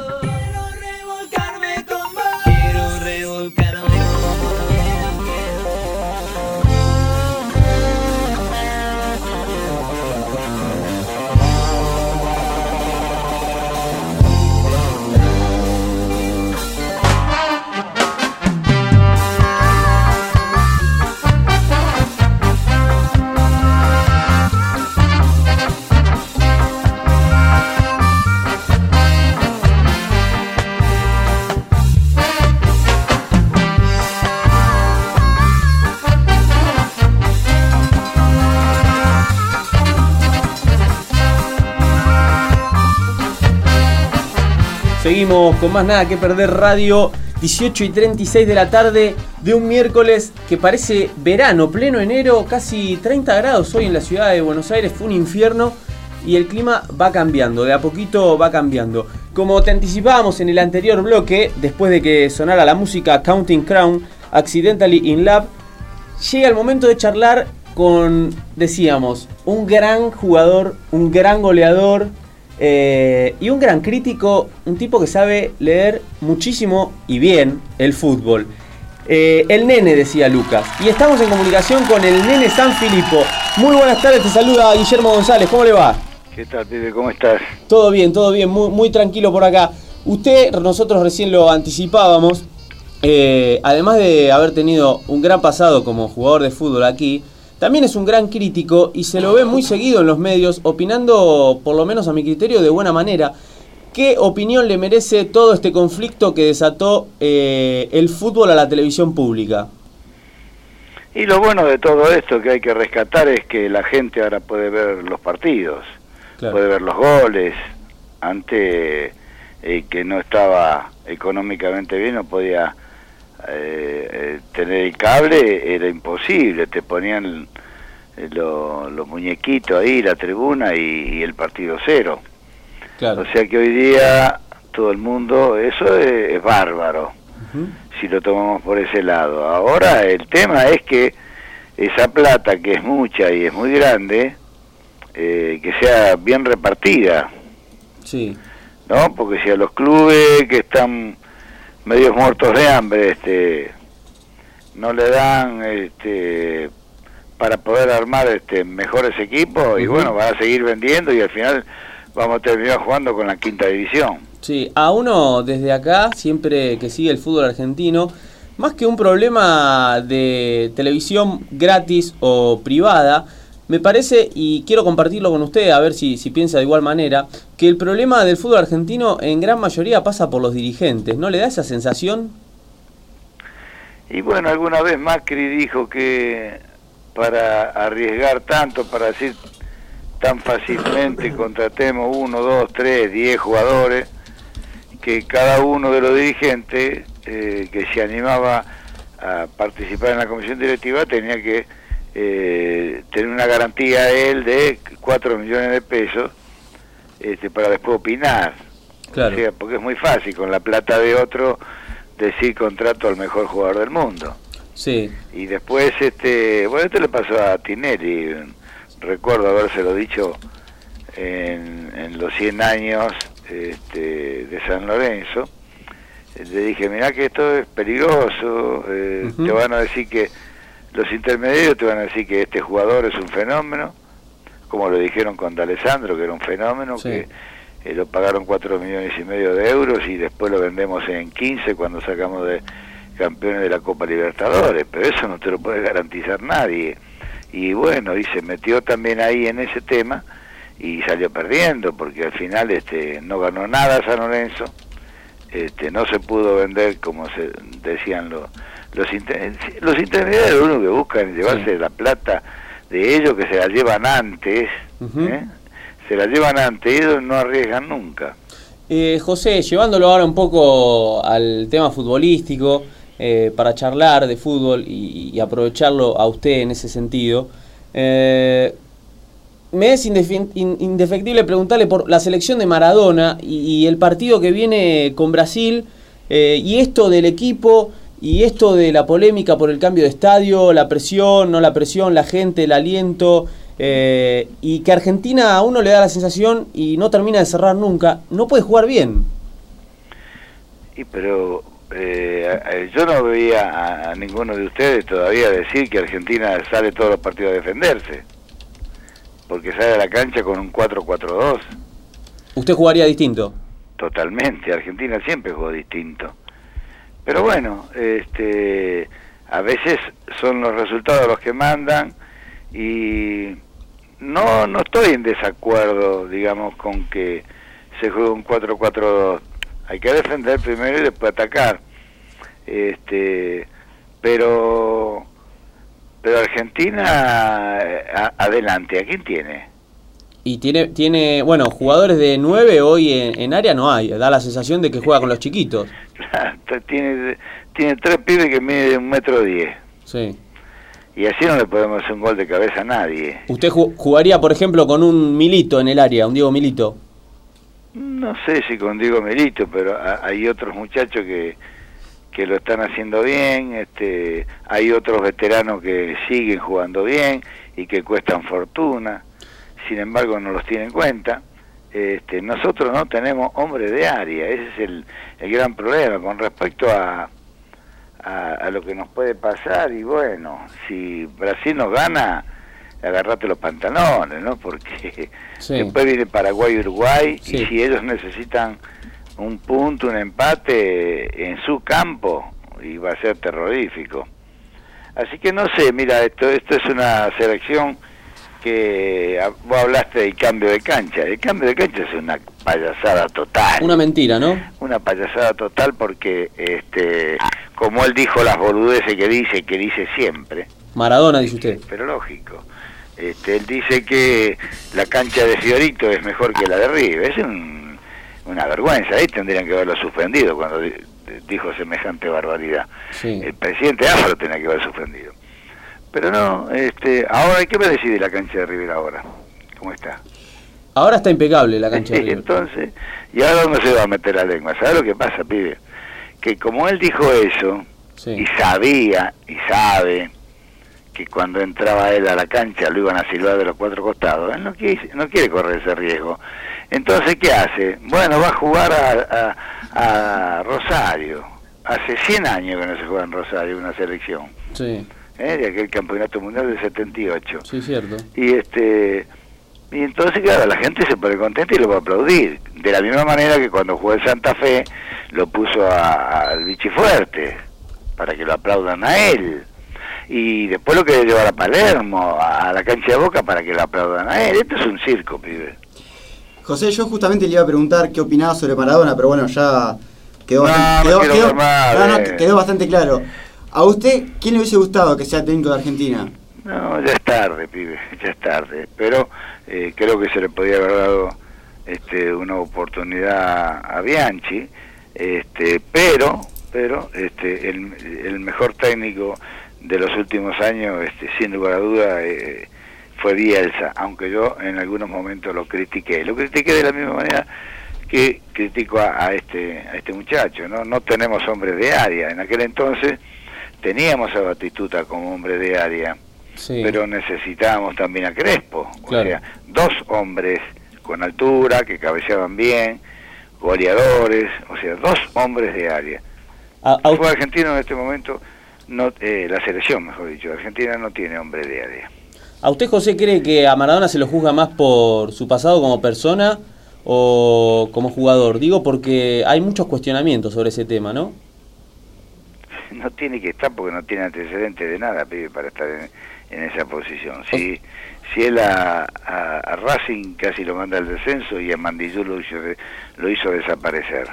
Con más nada que perder radio. 18 y 36 de la tarde de un miércoles que parece verano, pleno enero, casi 30 grados hoy en la ciudad de Buenos Aires. Fue un infierno y el clima va cambiando, de a poquito va cambiando. Como te anticipábamos en el anterior bloque, después de que sonara la música Counting Crown, Accidentally in Love, llega el momento de charlar con, decíamos, un gran jugador, un gran goleador, eh, y un gran crítico, un tipo que sabe leer muchísimo y bien el fútbol. Eh, el nene, decía Lucas. Y estamos en comunicación con el nene San Filipo. Muy buenas tardes, te saluda Guillermo González, ¿cómo le va? ¿Qué tal, pibe? ¿Cómo estás? Todo bien, todo bien, muy, muy tranquilo por acá. Usted, nosotros recién lo anticipábamos, eh, además de haber tenido un gran pasado como jugador de fútbol aquí, también es un gran crítico y se lo ve muy seguido en los medios, opinando, por lo menos a mi criterio, de buena manera. ¿Qué opinión le merece todo este conflicto que desató eh, el fútbol a la televisión pública? Y lo bueno de todo esto que hay que rescatar es que la gente ahora puede ver los partidos, Claro. puede ver los goles. Antes, eh, que no estaba económicamente bien, no podía eh, eh, tener el cable, era imposible. Te ponían eh, lo- los muñequitos ahí, la tribuna y, y el partido cero. Claro. O sea que hoy día todo el mundo, eso es, es bárbaro, si lo tomamos por ese lado. Ahora el tema es que esa plata, que es mucha y es muy grande, eh, que sea bien repartida, Sí. ¿no? Porque si a los clubes que están medios muertos de hambre, este, no le dan, este, para poder armar este mejores equipos y bueno, van a seguir vendiendo y al final vamos a terminar jugando con la quinta división. Sí, a uno desde acá, siempre que sigue el fútbol argentino, más que un problema de televisión gratis o privada, me parece, y quiero compartirlo con usted, a ver si, si piensa de igual manera, que el problema del fútbol argentino en gran mayoría pasa por los dirigentes. ¿No le da esa sensación? Y bueno, alguna vez Macri dijo que para arriesgar tanto, para decir tan fácilmente contratemos uno, dos, tres, diez jugadores, que cada uno de los dirigentes eh, que se animaba a participar en la comisión directiva tenía que eh, tener una garantía él de 4 millones de pesos este, para después opinar. Claro. O sea, porque es muy fácil con la plata de otro decir contrato al mejor jugador del mundo. Sí. Y después, este, bueno, esto le pasó a Tinelli, recuerdo habérselo dicho en, en los 100 años este, de San Lorenzo. Le dije, mirá que esto es peligroso, eh, te van a decir que los intermediarios te van a decir que este jugador es un fenómeno, como lo dijeron con D'Alessandro, que era un fenómeno, Sí. que eh, lo pagaron 4 millones y medio de euros y después lo vendemos en 15 cuando sacamos de campeones de la Copa Libertadores, pero eso no te lo puede garantizar nadie. Y bueno, y se metió también ahí en ese tema y salió perdiendo porque al final este no ganó nada San Lorenzo, este no se pudo vender como se decían los los, inter- los intermediarios lo único que buscan es llevarse la plata de ellos que se la llevan antes. ¿eh? se la llevan antes, ellos no arriesgan nunca. Eh, José, llevándolo ahora un poco al tema futbolístico, eh, para charlar de fútbol y, aprovecharlo a usted en ese sentido, eh, me es indefectible preguntarle por la selección de Maradona y, el partido que viene con Brasil eh, y esto del equipo y esto de la polémica por el cambio de estadio, la presión, no la presión, la gente, el aliento y que Argentina a uno le da la sensación y no termina de cerrar nunca, no puede jugar bien. Y pero eh, a- yo no veía a, a ninguno de ustedes todavía decir que Argentina sale todos los partidos a defenderse. Porque sale a la cancha con un 4-4-2. Usted jugaría distinto. Totalmente. Argentina siempre jugó distinto. Pero bueno, este, a veces son los resultados los que mandan y no, no estoy en desacuerdo, digamos, con que se juegue un 4-4-2. Hay que defender primero y después atacar. Este, pero pero Argentina eh, a- adelante, ¿a quién tiene? Y tiene, tiene bueno, jugadores de 9 hoy en, en área no hay, da la sensación de que juega con los chiquitos. tiene tiene tres pibes que miden un metro diez Sí. y así no le podemos hacer un gol de cabeza a nadie. ¿Usted ju- jugaría, por ejemplo, con un Milito en el área, un Diego Milito? No sé si con Diego Melito, pero ha- hay otros muchachos que, que lo están haciendo bien, este, hay otros veteranos que siguen jugando bien y que cuestan fortuna, sin embargo no los tienen en cuenta. Este, nosotros no tenemos hombres de área, ese es el, el gran problema con respecto a, a, a lo que nos puede pasar y bueno, si Brasil nos gana, agarrate los pantalones, ¿no? Porque Sí. después viene Paraguay y Uruguay Sí. y si ellos necesitan un punto, un empate en su campo, y va a ser terrorífico. Así que no sé, mira, esto, esto es una selección que ah, vos hablaste del cambio de cancha. El cambio de cancha es una payasada total. Una mentira, ¿no? Una payasada total porque, este, como él dijo las boludeces que dice, que dice siempre, Maradona, dice usted. pero lógico. Este, él dice que la cancha de Fiorito es mejor que la de River. Es un- una vergüenza. Ahí tendrían que haberlo suspendido cuando di- dijo semejante barbaridad. Sí. El presidente Afro tenía que haber suspendido. Pero no, este, ahora, ¿qué me decís de la cancha de River ahora? ¿Cómo está? Ahora está impecable la cancha de River. Entonces, ¿y ahora dónde se va a meter la lengua? ¿Sabes lo que pasa, pibe? Que como él dijo eso, Sí. y sabía, y sabe, que cuando entraba él a la cancha lo iban a silbar de los cuatro costados, él no quiere, no quiere correr ese riesgo. Entonces, ¿qué hace? Bueno, va a jugar a, a- a Rosario. Hace 100 años que no se juega en Rosario una selección, Sí, ¿eh? de aquel campeonato mundial del 78. sí, cierto. Y este y entonces claro, la gente se pone contenta y lo va a aplaudir. De la misma manera que cuando jugó en Santa Fe lo puso a- al Vichy Fuerte para que lo aplaudan a él. Y después lo quiere llevar a Palermo, a la cancha de Boca para que lo aplaudan a él. Esto es un circo, pibe. José, yo justamente le iba a preguntar qué opinaba sobre Maradona, pero bueno, ya quedó, No, bastante, no quedó, quedó- no, no, eh. quedó bastante claro. ¿A usted quién le hubiese gustado que sea técnico de Argentina? No, ya es tarde, pibe, ya es tarde. Pero eh, creo que se le podía haber dado este, una oportunidad a Bianchi, este, pero, pero este, el, el mejor técnico de los últimos años, este, sin lugar a duda, eh, fue Bielsa, aunque yo en algunos momentos lo critiqué. Lo critiqué de la misma manera que critico a, a este a este muchacho, ¿no? No tenemos hombres de área. En aquel entonces teníamos a Batistuta como hombre de área Sí. pero necesitábamos también a Crespo. Claro. O sea, dos hombres con altura, que cabeceaban bien, goleadores, o sea, dos hombres de área. A- a- Fue argentino en este momento, no, eh, la selección, mejor dicho, Argentina no tiene hombre de área. ¿A usted, José, cree que a Maradona se lo juzga más por su pasado como persona o como jugador? Digo porque hay muchos cuestionamientos sobre ese tema, ¿no? No tiene que estar porque no tiene antecedentes de nada, pibe, para estar en, en esa posición. Si, si él a, a- a Racing casi lo manda al descenso y a Mandillú lo hizo, lo hizo desaparecer.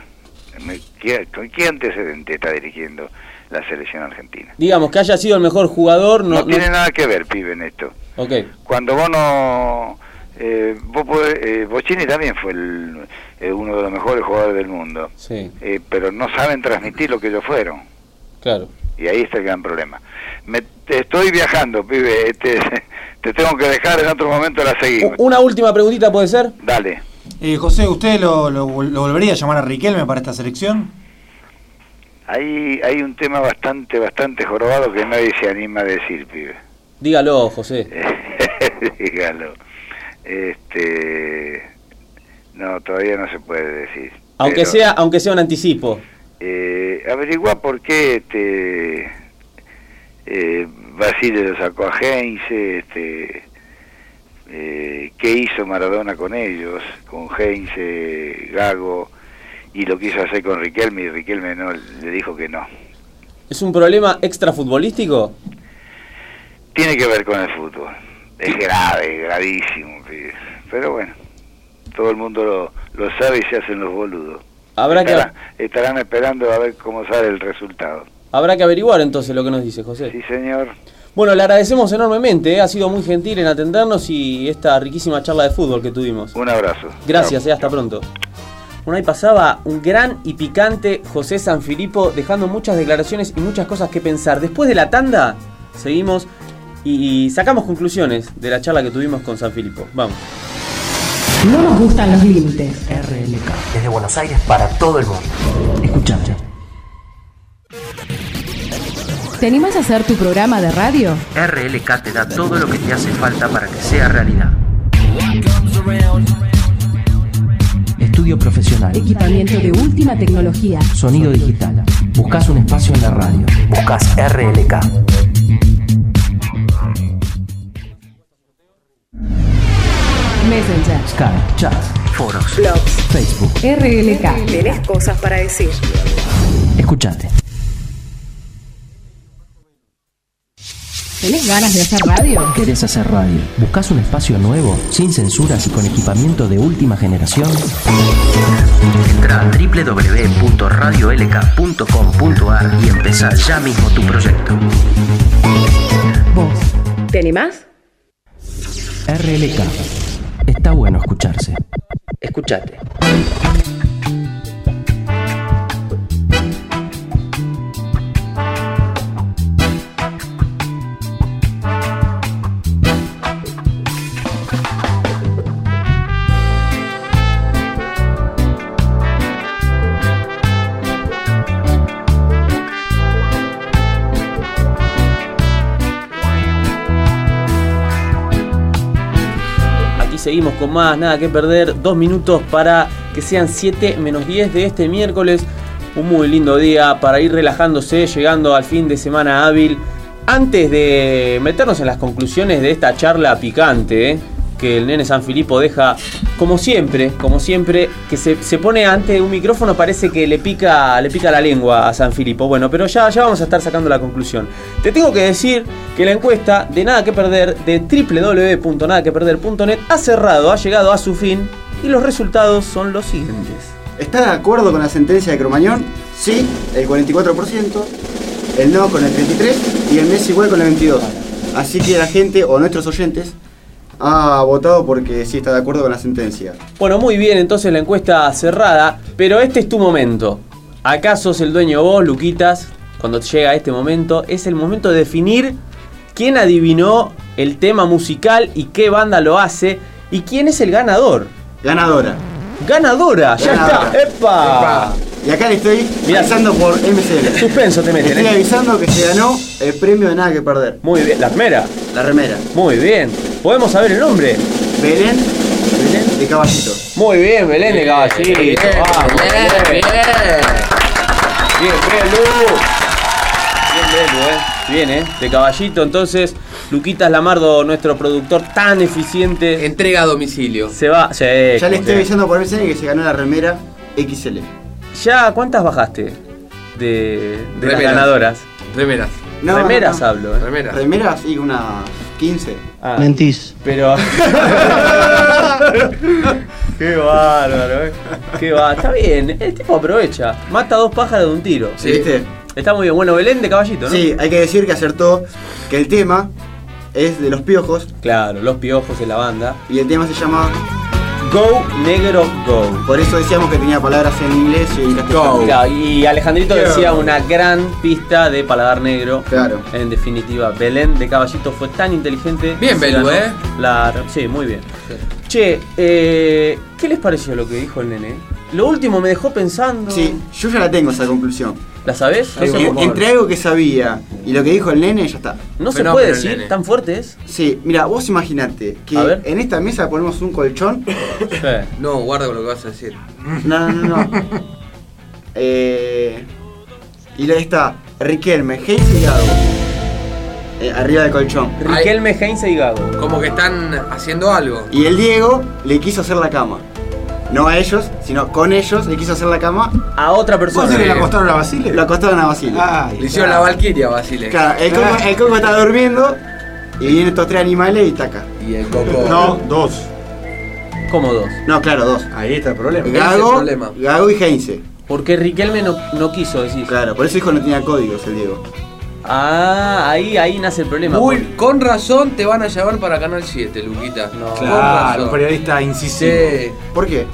Me- ¿Qué, ¿Con qué antecedente está dirigiendo la selección argentina? Digamos que haya sido el mejor jugador, no... No, no- tiene nada que ver, pibe, en esto. Ok, Cuando vos no... Eh, vos podés- eh, Bocini también fue el- eh, uno de los mejores jugadores del mundo, sí, eh, pero no saben transmitir lo que ellos fueron. claro. Y ahí está el gran problema. Me, te estoy viajando, pibe. Te, te tengo que dejar en otro momento, la seguimos. Una última preguntita puede ser. Dale. Eh, José, ¿usted lo, lo- lo volvería a llamar a Riquelme para esta selección? Hay, hay un tema bastante, bastante jorobado que nadie se anima a decir, pibe. Dígalo, José. Dígalo. Este. No, todavía no se puede decir. Aunque Pero, sea, aunque sea un anticipo. Eh, averigua por qué este. Eh, Basile lo sacó a Heinze, este. eh, qué hizo Maradona con ellos, con Heinze, Gago, y lo quiso hacer con Riquelme, y Riquelme no le dijo que no. ¿Es un problema extrafutbolístico? Tiene que ver con el fútbol. Es grave, gravísimo. Pero bueno, todo el mundo lo, lo sabe y se hacen los boludos. Habrá que, Estará- estarán esperando a ver cómo sale el resultado. habrá que averiguar entonces lo que nos dice José. Sí, señor. Bueno, le agradecemos enormemente, ¿eh? ha sido muy gentil en atendernos y esta riquísima charla de fútbol que tuvimos. Un abrazo. Gracias, eh, hasta pronto. Bueno, ahí pasaba un gran y picante José Sanfilippo dejando muchas declaraciones y muchas cosas que pensar. Después de la tanda, seguimos y, sacamos conclusiones de la charla que tuvimos con Sanfilippo. Vamos. No nos gustan los límites. RLK. Desde Buenos Aires para todo el mundo. Escuchate. ¿Te animas a hacer tu programa de radio? RLK te da todo lo que te hace falta para que sea realidad. Estudio profesional. Equipamiento de última tecnología. Sonido digital. Buscas un espacio en la radio. Buscas RLK. Messenger. Skype, chat, foros, Blogs. Facebook. RLK. Tenés cosas para decir. Escuchate. ¿Tenés ganas de hacer radio? ¿Querés hacer radio? ¿Buscas un espacio nuevo, sin censuras y con equipamiento de última generación? Entra a www.radiolk.com.ar y empezá ya mismo tu proyecto. ¿Vos? ¿Te animás? RLK. Está bueno escucharse. Escuchate. Seguimos con más, nada que perder. Dos minutos para que sean 7 menos 10 de este miércoles. Un muy lindo día para ir relajándose, llegando al fin de semana hábil. Antes de meternos en las conclusiones de esta charla picante, ¿eh? Que el nene San Filipo deja, como siempre, como siempre, que se, se pone ante un micrófono, parece que le pica, le pica la lengua a San Filipo. Bueno, pero ya, ya vamos a estar sacando la conclusión. Te tengo que decir que la encuesta de Nada que Perder de www.nadaqueperder.net ha cerrado, ha llegado a su fin y los resultados son los siguientes. ¿Está de acuerdo con la sentencia de Cromañón? Sí, el 44%, el no con el 33% y el mes igual con el 22%. Así que la gente o nuestros oyentes ha votado porque sí está de acuerdo con la sentencia. Bueno, muy bien, entonces la encuesta cerrada, pero este es tu momento. Acá sos el dueño vos, Luquitas, cuando llega este momento, es el momento de definir quién adivinó el tema musical y qué banda lo hace y quién es el ganador. Ganadora. Ganadora, ya Ganadora. está. ¡Epa! Y acá le estoy Mirá. avisando por MCL. Suspenso te meten, Estoy ¿eh? avisando que se ganó el premio de nada que perder. Muy bien, la remera. La remera. Muy bien. ¿Podemos saber el nombre? Belén, Belén de Caballito. Muy bien, Belén de Caballito. Bien, Vamos, bien, bien. Bien, Belu. Bien, Belu, eh. Bien, eh. De caballito, entonces, Luquitas Lamardo, nuestro productor tan eficiente. Entrega a domicilio. Se va. sí, Ya le estoy avisando por MCL que se ganó la remera XL. Ya, ¿cuántas bajaste? De, de las ganadoras. Remeras. No, no, Remeras no. hablo, eh. Remeras. Remeras y unas 15. Ah, Mentís. pero. Qué bárbaro, eh. Qué va. Está bien, el tipo aprovecha. Mata dos pájaros de un tiro. Sí. ¿Viste? Está muy bien. Bueno, Belén de caballito, ¿no? Sí, hay que decir que acertó que el tema es de los piojos Claro, los piojos en la banda. y el tema se llama Go, negro, go. Por eso decíamos que tenía palabras en inglés y castellano. Claro, y Alejandrito Go. decía una gran pista de paladar negro. Claro. En definitiva, Belén de Caballito fue tan inteligente. Bien, ganó ¿eh? la- sí, muy bien. Che, eh, ¿qué les pareció lo que dijo el nene? Lo último me dejó pensando. Sí, yo ya la tengo esa conclusión. ¿La sabés? En- No, sé, entre algo que sabía y lo que dijo el nene, ya está. ¿No se puede decir? ¿Tan fuerte es? Sí, mira, vos imaginate que A ver. en esta mesa ponemos un colchón. No, guarda con lo que vas a decir. No, no, no. no. Eh, y ahí está Riquelme, Heinz y Gago. Eh, arriba del colchón. Riquelme, Heinz y Gago. Como que están haciendo algo. Y el Diego le quiso hacer la cama. No a ellos, sino con ellos le quiso hacer la cama a otra persona. ¿Vos que le acostaron a Basile? Lo acostaron a Basile. Ay, Le hicieron la Valquiria a Basile. Claro, el coco, el coco estaba durmiendo y vienen estos tres animales y taca. Y el coco. No, dos. ¿Cómo dos? No, claro, dos. Ahí está el problema. Gago, Gago y Heinze. Porque Riquelme no, no quiso decir. Claro, por eso dijo no tenía códigos el Diego. Ah, ahí, ahí nace el problema. Uy, con razón te van a llamar para Canal 7, Luquita. No, Claro, un periodista incisivo. Sí. ¿Por qué?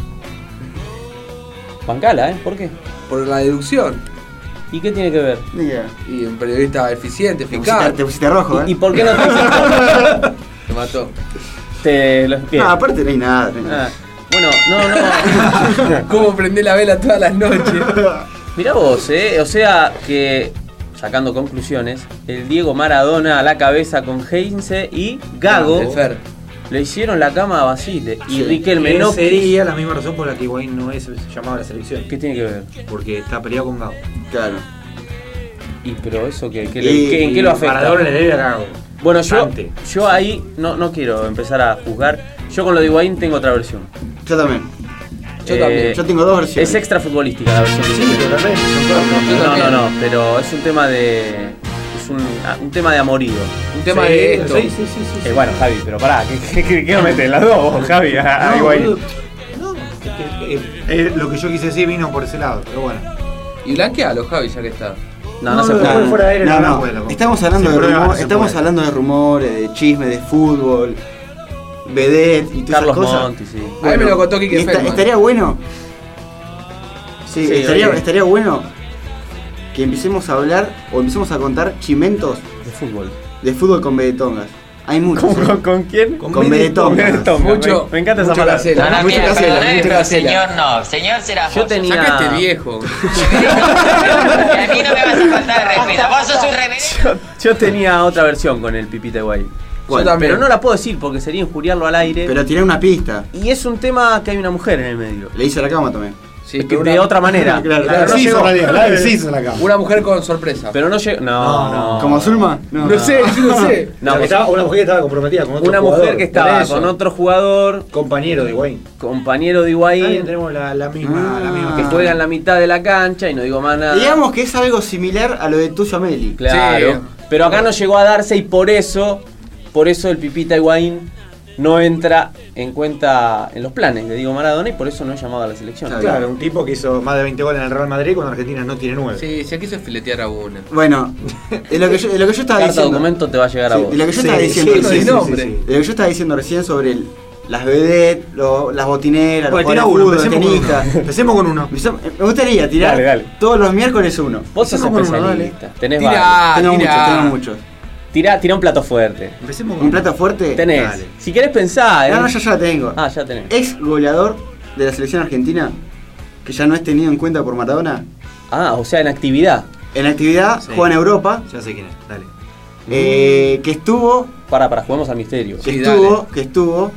Bancala, ¿eh? ¿Por qué? Por la deducción. ¿Y qué tiene que ver? Y un periodista eficiente, Te eficaz. pusiste, te pusiste rojo, ¿eh? ¿Y por qué no te Te mató. Te lo. No, aparte no hay nada. no hay nada. Ah, Bueno, no, no. ¿Cómo prendé la vela todas las noches? Mirá vos, ¿eh? O sea que, sacando conclusiones, el Diego Maradona a la cabeza con Heinze y Gago El Fer. Le hicieron la cama a Basile. Y Sí. Riquelme Que no sería la misma razón por la que Higuaín no es llamado a la selección. ¿Qué tiene que ver? Porque está peleado con Gago. Claro. Y pero eso, ¿qué, qué Y- le- qué- ¿en qué lo afecta? Maradona le debe a Gago. Bueno, yo, yo ahí no, no quiero empezar a juzgar. Yo con lo de Higuaín tengo otra versión. Yo también. Yo también. Yo tengo dos versiones. Es extra futbolística la versión. Sí, que todas- No, no, no, pero es un tema de. Es un, ah, un tema de amorío. Un tema de esto. Sí, sí, sí, sí. Eh, bueno, Javi, pero pará, ¿qué, qué, qué, metes las dos, vos, Javi? A, a No, Higuaín. boludo. No, eh, eh, lo que yo quise decir vino por ese lado, pero bueno. Y blanquealo, Javi, ya que está. No, no, se puede. fuera de No, no, no. Estamos hablando, de, problema, rumor- se estamos hablando de rumores, de chismes, de fútbol, vedette y todas Carlos esas cosas. Monti, sí. A mí me lo contó Feldman. Estaría bueno. Sí, Sí, estaría, estaría bueno que empecemos a hablar o empecemos a contar chimentos De fútbol. de fútbol con vedetongas. Hay muchos. ¿Con, ¿eh? con, con quién? Con. Bedetongas, Mucho- Me, encanta esa palabra. No, no, Mucho mira, Casela, mucho pero Casela. señor no, señor será Yo tenía. Saca este viejo. A mí no me vas a faltar el respeto, vos sos un reverendo. Yo, yo tenía otra versión con el Pipita Guay. ¿Cuál? Yo también. Pero no la puedo decir porque sería injuriarlo al aire. Pero tiré una pista. Y es un tema que hay una mujer en el medio. Le hice la cama también. Sí, Es que pero de una- otra manera. Claro, no Sí, llegó. cama. Una mujer con sorpresa. Pero no llegó. No, no. ¿Como Zulma? No. No sé, yo no sé. No, O sea, que estaba- una mujer que estaba comprometida con otro una jugador. mujer que estaba con otro jugador, compañero de Higuaín. compañero de Ahí Higuaín, tenemos la, la misma, la misma Ah. que juega en la mitad de la cancha y no digo más nada. Digamos que es algo similar a lo de Tuyo Meli. Claro. Sí. Pero acá no llegó a darse y por eso, por eso el Pipita Higuaín no entra en cuenta en los planes de Diego Maradona y por eso no es llamado a la selección. Está Claro, un tipo que hizo más de 20 goles en el Real Madrid cuando Argentina no tiene 9. Sí, se quiso filetear a una. Bueno, de lo que yo, de lo que yo estaba Carta diciendo. documento te va a llegar a Sí, vos. de lo que yo Sí, estaba diciendo sí, recién. sí, nombre. sí, sí. De lo que yo estaba diciendo recién sobre el- las vedettes, lo- las botineras, Bueno, los jugadores de fútbol, empecemos con tenistas. uno. Empecemos con uno. Empezamos- Me gustaría tirar Dale, dale. todos los miércoles uno. Vos sos con uno, especialista. Tenés Tira, varios. tengo tira. muchos, tengo muchos. Tirá, tirá un plato fuerte. Empecemos con ¿Un plato fuerte? Tenés. Dale. Si querés pensar, ¿eh? No, no, yo ya la tengo. Ah, ya tenés. Ex goleador de la selección argentina, que ya no es tenido en cuenta por Maradona. Ah, o sea, en actividad. En actividad, Sí. juega en Europa, Ya sé quién es, dale. eh, que estuvo, Para, para, juguemos al misterio. que Sí, estuvo, que estuvo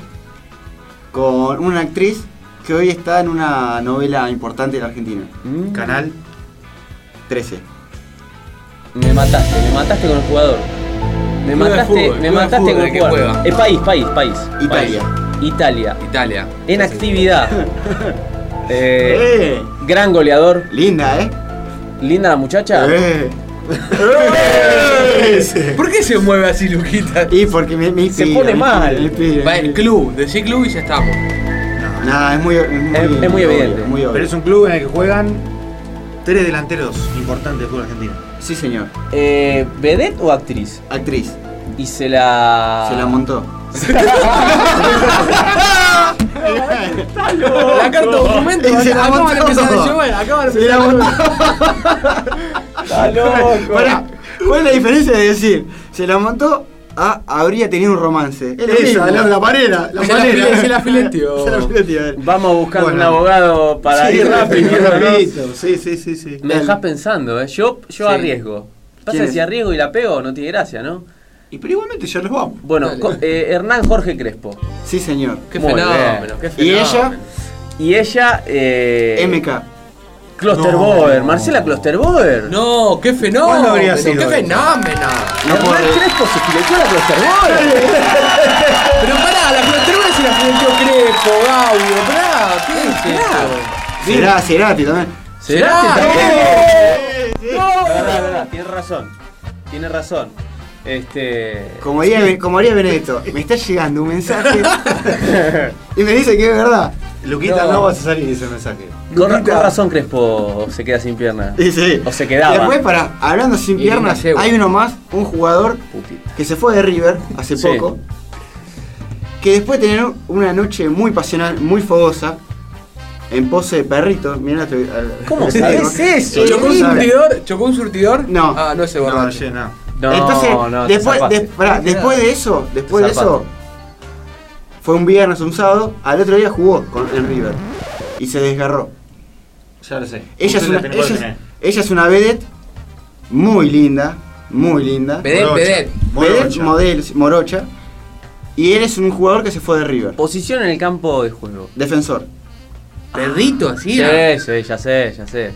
con una actriz que hoy está en una novela importante de la Argentina. Mm, Canal. 13. Me mataste, me mataste con el jugador. Me mataste, fútbol, me mataste fútbol, con ¿de el qué juega? Eh, país, país, país. Italia. País. Italia. Italia. En actividad. Eh, ¡Eh! gran goleador. Linda, ¿eh? Linda la muchacha. ¡Eh! ¿Por qué se mueve así, Luquita? Y porque me, me Se inspira, pone me mal. inspira, me inspira, Va el club, decí club y ya estamos. Es muy, es muy, Es- es muy obvio, evidente. muy obvio. Pero es un club en el que juegan tres delanteros importantes del fútbol argentino. Sí, señor. Eh, ¿Vedette o actriz? Actriz. Y se la. Se la montó. La carta documento. Se la montó empezar a todo. llover. Acaban de Se la a montó. Está loco. Pará, ¿Cuál es la diferencia de decir se la montó a habría tenido un romance? Esa, la, la panera, la Se la panera. file- se la fileteó. Se la fileteó, a. Vamos buscando Bueno. un abogado para Sí, ir rápido. rapidito. Sí, sí, sí, sí. Me dejas pensando, ¿eh? Yo, yo Sí. arriesgo. Pasa ¿Quién que es? si arriesgo y la pego, no tiene gracia, ¿no? Y pero igualmente ya nos vamos. Bueno, eh, Hernán Jorge Crespo. Sí, señor. Qué fenómeno, qué Y fenómeno. ella, Y ella, eh. MK. Klosterboer, No. Marcela Klosterboer. No, qué fenómeno. ¿Cuándo habría sido Qué eso? fenómeno. No puedo Hernán creer. Crespo se fileteó a la Klosterboer. Pero pará, la Closterboer se la fileteó Crespo, Gaudio. Pará, ¿qué es esto? Será, Cerati también. ¿Será? Será. Verdad, verdad, Tienes razón. Tienes razón. Este. Como haría, como haría Benedetto, me está llegando un mensaje y me dice que es verdad. Luquita, no, No. vas a salir ese mensaje. Con, con razón Crespo se queda sin pierna. Y sí. O se quedaba. Después, para, hablando sin Y piernas, hay uno más, un jugador Putita. que se fue de River hace Sí. poco, que después de tener una noche muy pasional, muy fogosa, en pose de perrito, mirá ¿Cómo sabés eso? Sí, ¿Chocó un sí, surtidor? ¿Chocó un surtidor? No. Ah, no ese No, borracho. no. No, Entonces, no, después, de- pará, después de eso, después de eso, fue un viernes, un sábado, al otro día jugó con el River y se desgarró. Ya lo sé. Ella es, una, ella, tener. es- ella es una vedette muy linda, muy linda. Vedette, vedette. Vedette, Morocha. model, morocha. Y él es un jugador que se fue de River. Posición en el campo de juego. Defensor. Perrito así. Sí, era. sí, ya sé, ya sé.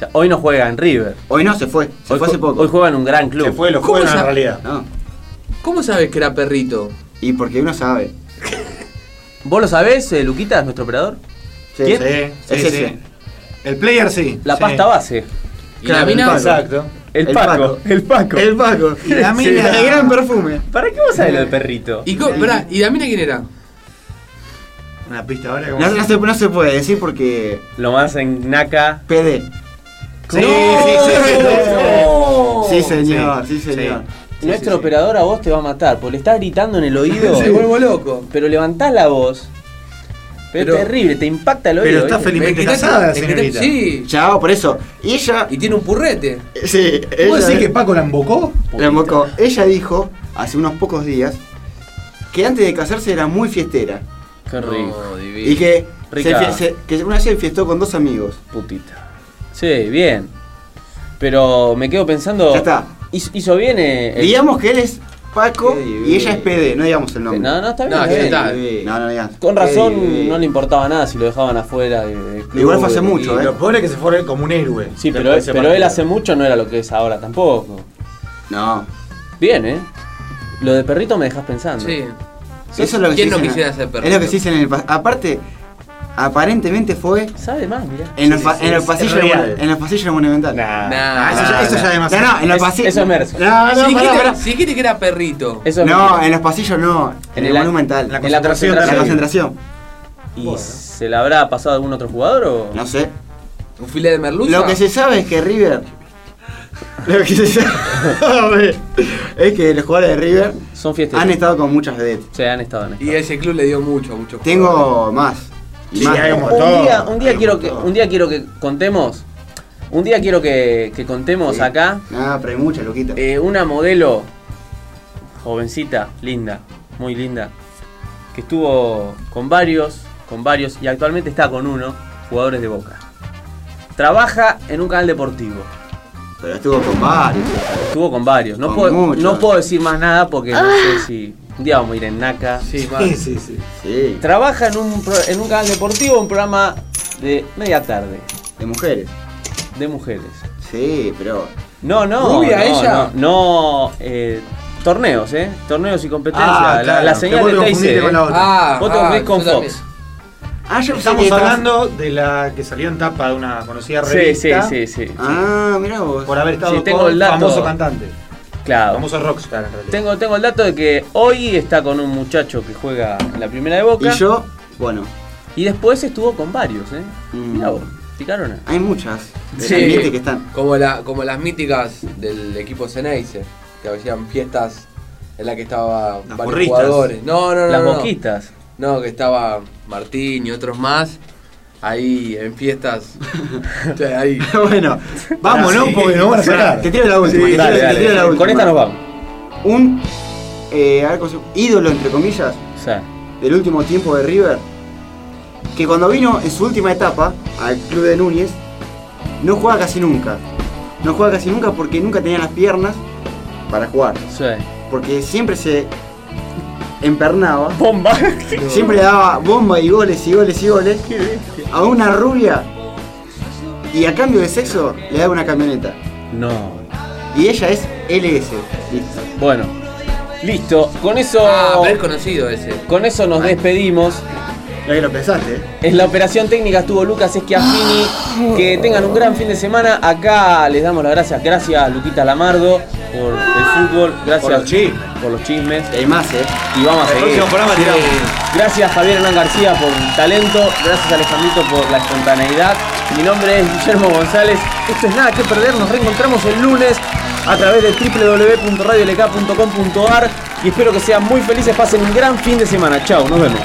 Ya- hoy no juega en River. Hoy no, se fue. Se Hoy, fue hace poco. hoy juega en un gran club. Se fue, lo ¿Cómo fue en realidad. No. ¿Cómo sabes que era perrito? Y porque uno sabe. ¿Vos lo sabés, eh, Luquita, nuestro operador? Sí. ¿Quién? Sí, sí, Es ese. sí. El player sí. La sí. pasta base. ¿Y Claro, la mina? Exacto. El, El Paco, Paco. El Paco. El Paco. Y la mina- El gran perfume. ¿Para qué vos sabés lo del perrito? ¿Y, ¿Y la mina quién era? Una pista ahora. No, no se, no se puede decir porque. Lo más en Naka. PD. Sí, sí, sí, sí, sí. Sí, señor, sí, señor. Sí, Nuestro sí, sí. operador a vos te va a matar, porque le estás gritando en el oído. Se vuelvo loco. Pero levantás la voz. Pero, Pero- terrible, te impacta el Pero oído. está ¿viste? felizmente está- casada, está- señorita. Sí. Chao, por eso. Y ella. Y tiene un purrete. Sí, ¿Vos decís que Paco la embocó? La embocó. Ella dijo, hace unos pocos días, que antes de casarse era muy fiestera. Qué rico. Divino. Y que, se que una vez se fiestó con dos amigos. Putita. Sí, bien. Pero me quedo pensando. Ya está. Hizo, hizo bien. eh, el- Digamos que él es Paco y ella es PD, no digamos el nombre. No, no, está bien. No, está bien. No, no digamos. Con razón no le importaba nada si lo dejaban afuera de- del club. Igual fue hace mucho, Y ¿eh? lo peor es que se fue como un héroe. Sí, pero, pero él hace mucho no era lo que es ahora tampoco. No. Bien, ¿eh? Lo de perrito me dejas pensando. Sí. Eso es lo que ¿Quién se no dice en- quisiera ser perrito? Es lo que se dice en el pa- Aparte, aparentemente fue Sabe más, mirá. en, los, Sí, sí, en los es pasillos en los pasillos Monumental. Nah. Nah, Ah, eso, ya, eso ya No, demasiado. no, en los pasillos. eso es Merso. No, no, si, pará, dijiste, pará. si dijiste que era perrito. Eso es No, en los pasillos no. En, el el- Monumental. en la en la concentración La concentración. ¿Y se la habrá pasado a algún otro jugador o.? No sé. ¿Un filete de merluza? Lo que se sabe es que River. Lo que se sabe es que los jugadores de River Son fiesteros. han estado con muchas vedettes. Se han estado en esto. Y ese club le dio mucho, mucho. Tengo más. Y Sí, más. hay un día, un día Hay un quiero que, un día quiero que contemos. Un día quiero que, que contemos Sí. acá Nada, pero hay muchas, loquita. eh, una modelo jovencita, linda, muy linda, que estuvo con varios, con varios y actualmente está con uno, jugadores de Boca. Trabaja en un canal deportivo. Pero estuvo con varios. Estuvo con varios. No, Con puedo, muchos. no puedo decir más nada porque no sé si un día vamos a ir en Naka. Sí, Sí, sí, sí. Sí, Trabaja en un, pro- en un canal deportivo, un programa de media tarde, de mujeres. de mujeres. Sí, pero. No, no. ¿Rubia no, ella? No, no, eh, torneos, ¿eh? Torneos y competencias. Ah, la, claro, la señal de TIC. ¿eh? con la otra. Ah, Vos te ah, con Fox. también. Ah, yo Estamos que hablando de la que salió en tapa de una conocida Sí, sí, revista. sí, sí. Ah, mirá vos. Por haber estado Sí, tengo con el dato. famoso cantante. Claro. Famoso rockstar en realidad. Tengo, tengo el dato de que hoy está con un muchacho que juega en la primera de Boca. Y yo, bueno, Y después estuvo con varios, ¿eh? Mm. Mirá vos, picarona. hay muchas. Sí. que están. Como, la, como las míticas del equipo Ceneice, que hacían fiestas en la que estaban Las varios jugadores. No, no, no. Las no. boquitas. No, que estaba Martín y otros más ahí en fiestas. Ahí. bueno, vamos, ¿no? Sí. Porque nos van a sacar. Te tiro la última. Sí, te dale, tiro- te dale, tiro la última. Con esta nos vamos. Un eh, a ver, ídolo, entre comillas, Sí. del último tiempo de River, que cuando vino en su última etapa al club de Núñez, no juega casi nunca. No juega casi nunca porque nunca tenía las piernas para jugar. Sí. Porque siempre se empernaba. Bomba. Siempre le daba bomba y goles y goles y goles a una rubia y a cambio de sexo le daba una camioneta. No. Y ella es LS. Listo. Bueno, listo. Con eso. Ah, pero es conocido ese. Con eso nos despedimos. Lo pensaste, ¿eh? En la operación técnica estuvo Lucas Esquiafini. Que tengan un gran fin de semana. Acá les damos las gracias. Gracias Luquita Lamardo por el fútbol. Gracias Por los chismes. por los chismes. Y hay más, ¿eh? Y vamos a El seguir. próximo programa Sí. tiramos. Gracias Javier Hernán García por el talento. Gracias Alejandrito por la espontaneidad. Mi nombre es Guillermo González. Esto es nada que perder. Nos reencontramos el lunes a través de www.radiolk.com.ar y espero que sean muy felices. Pasen un gran fin de semana. Chao, nos vemos.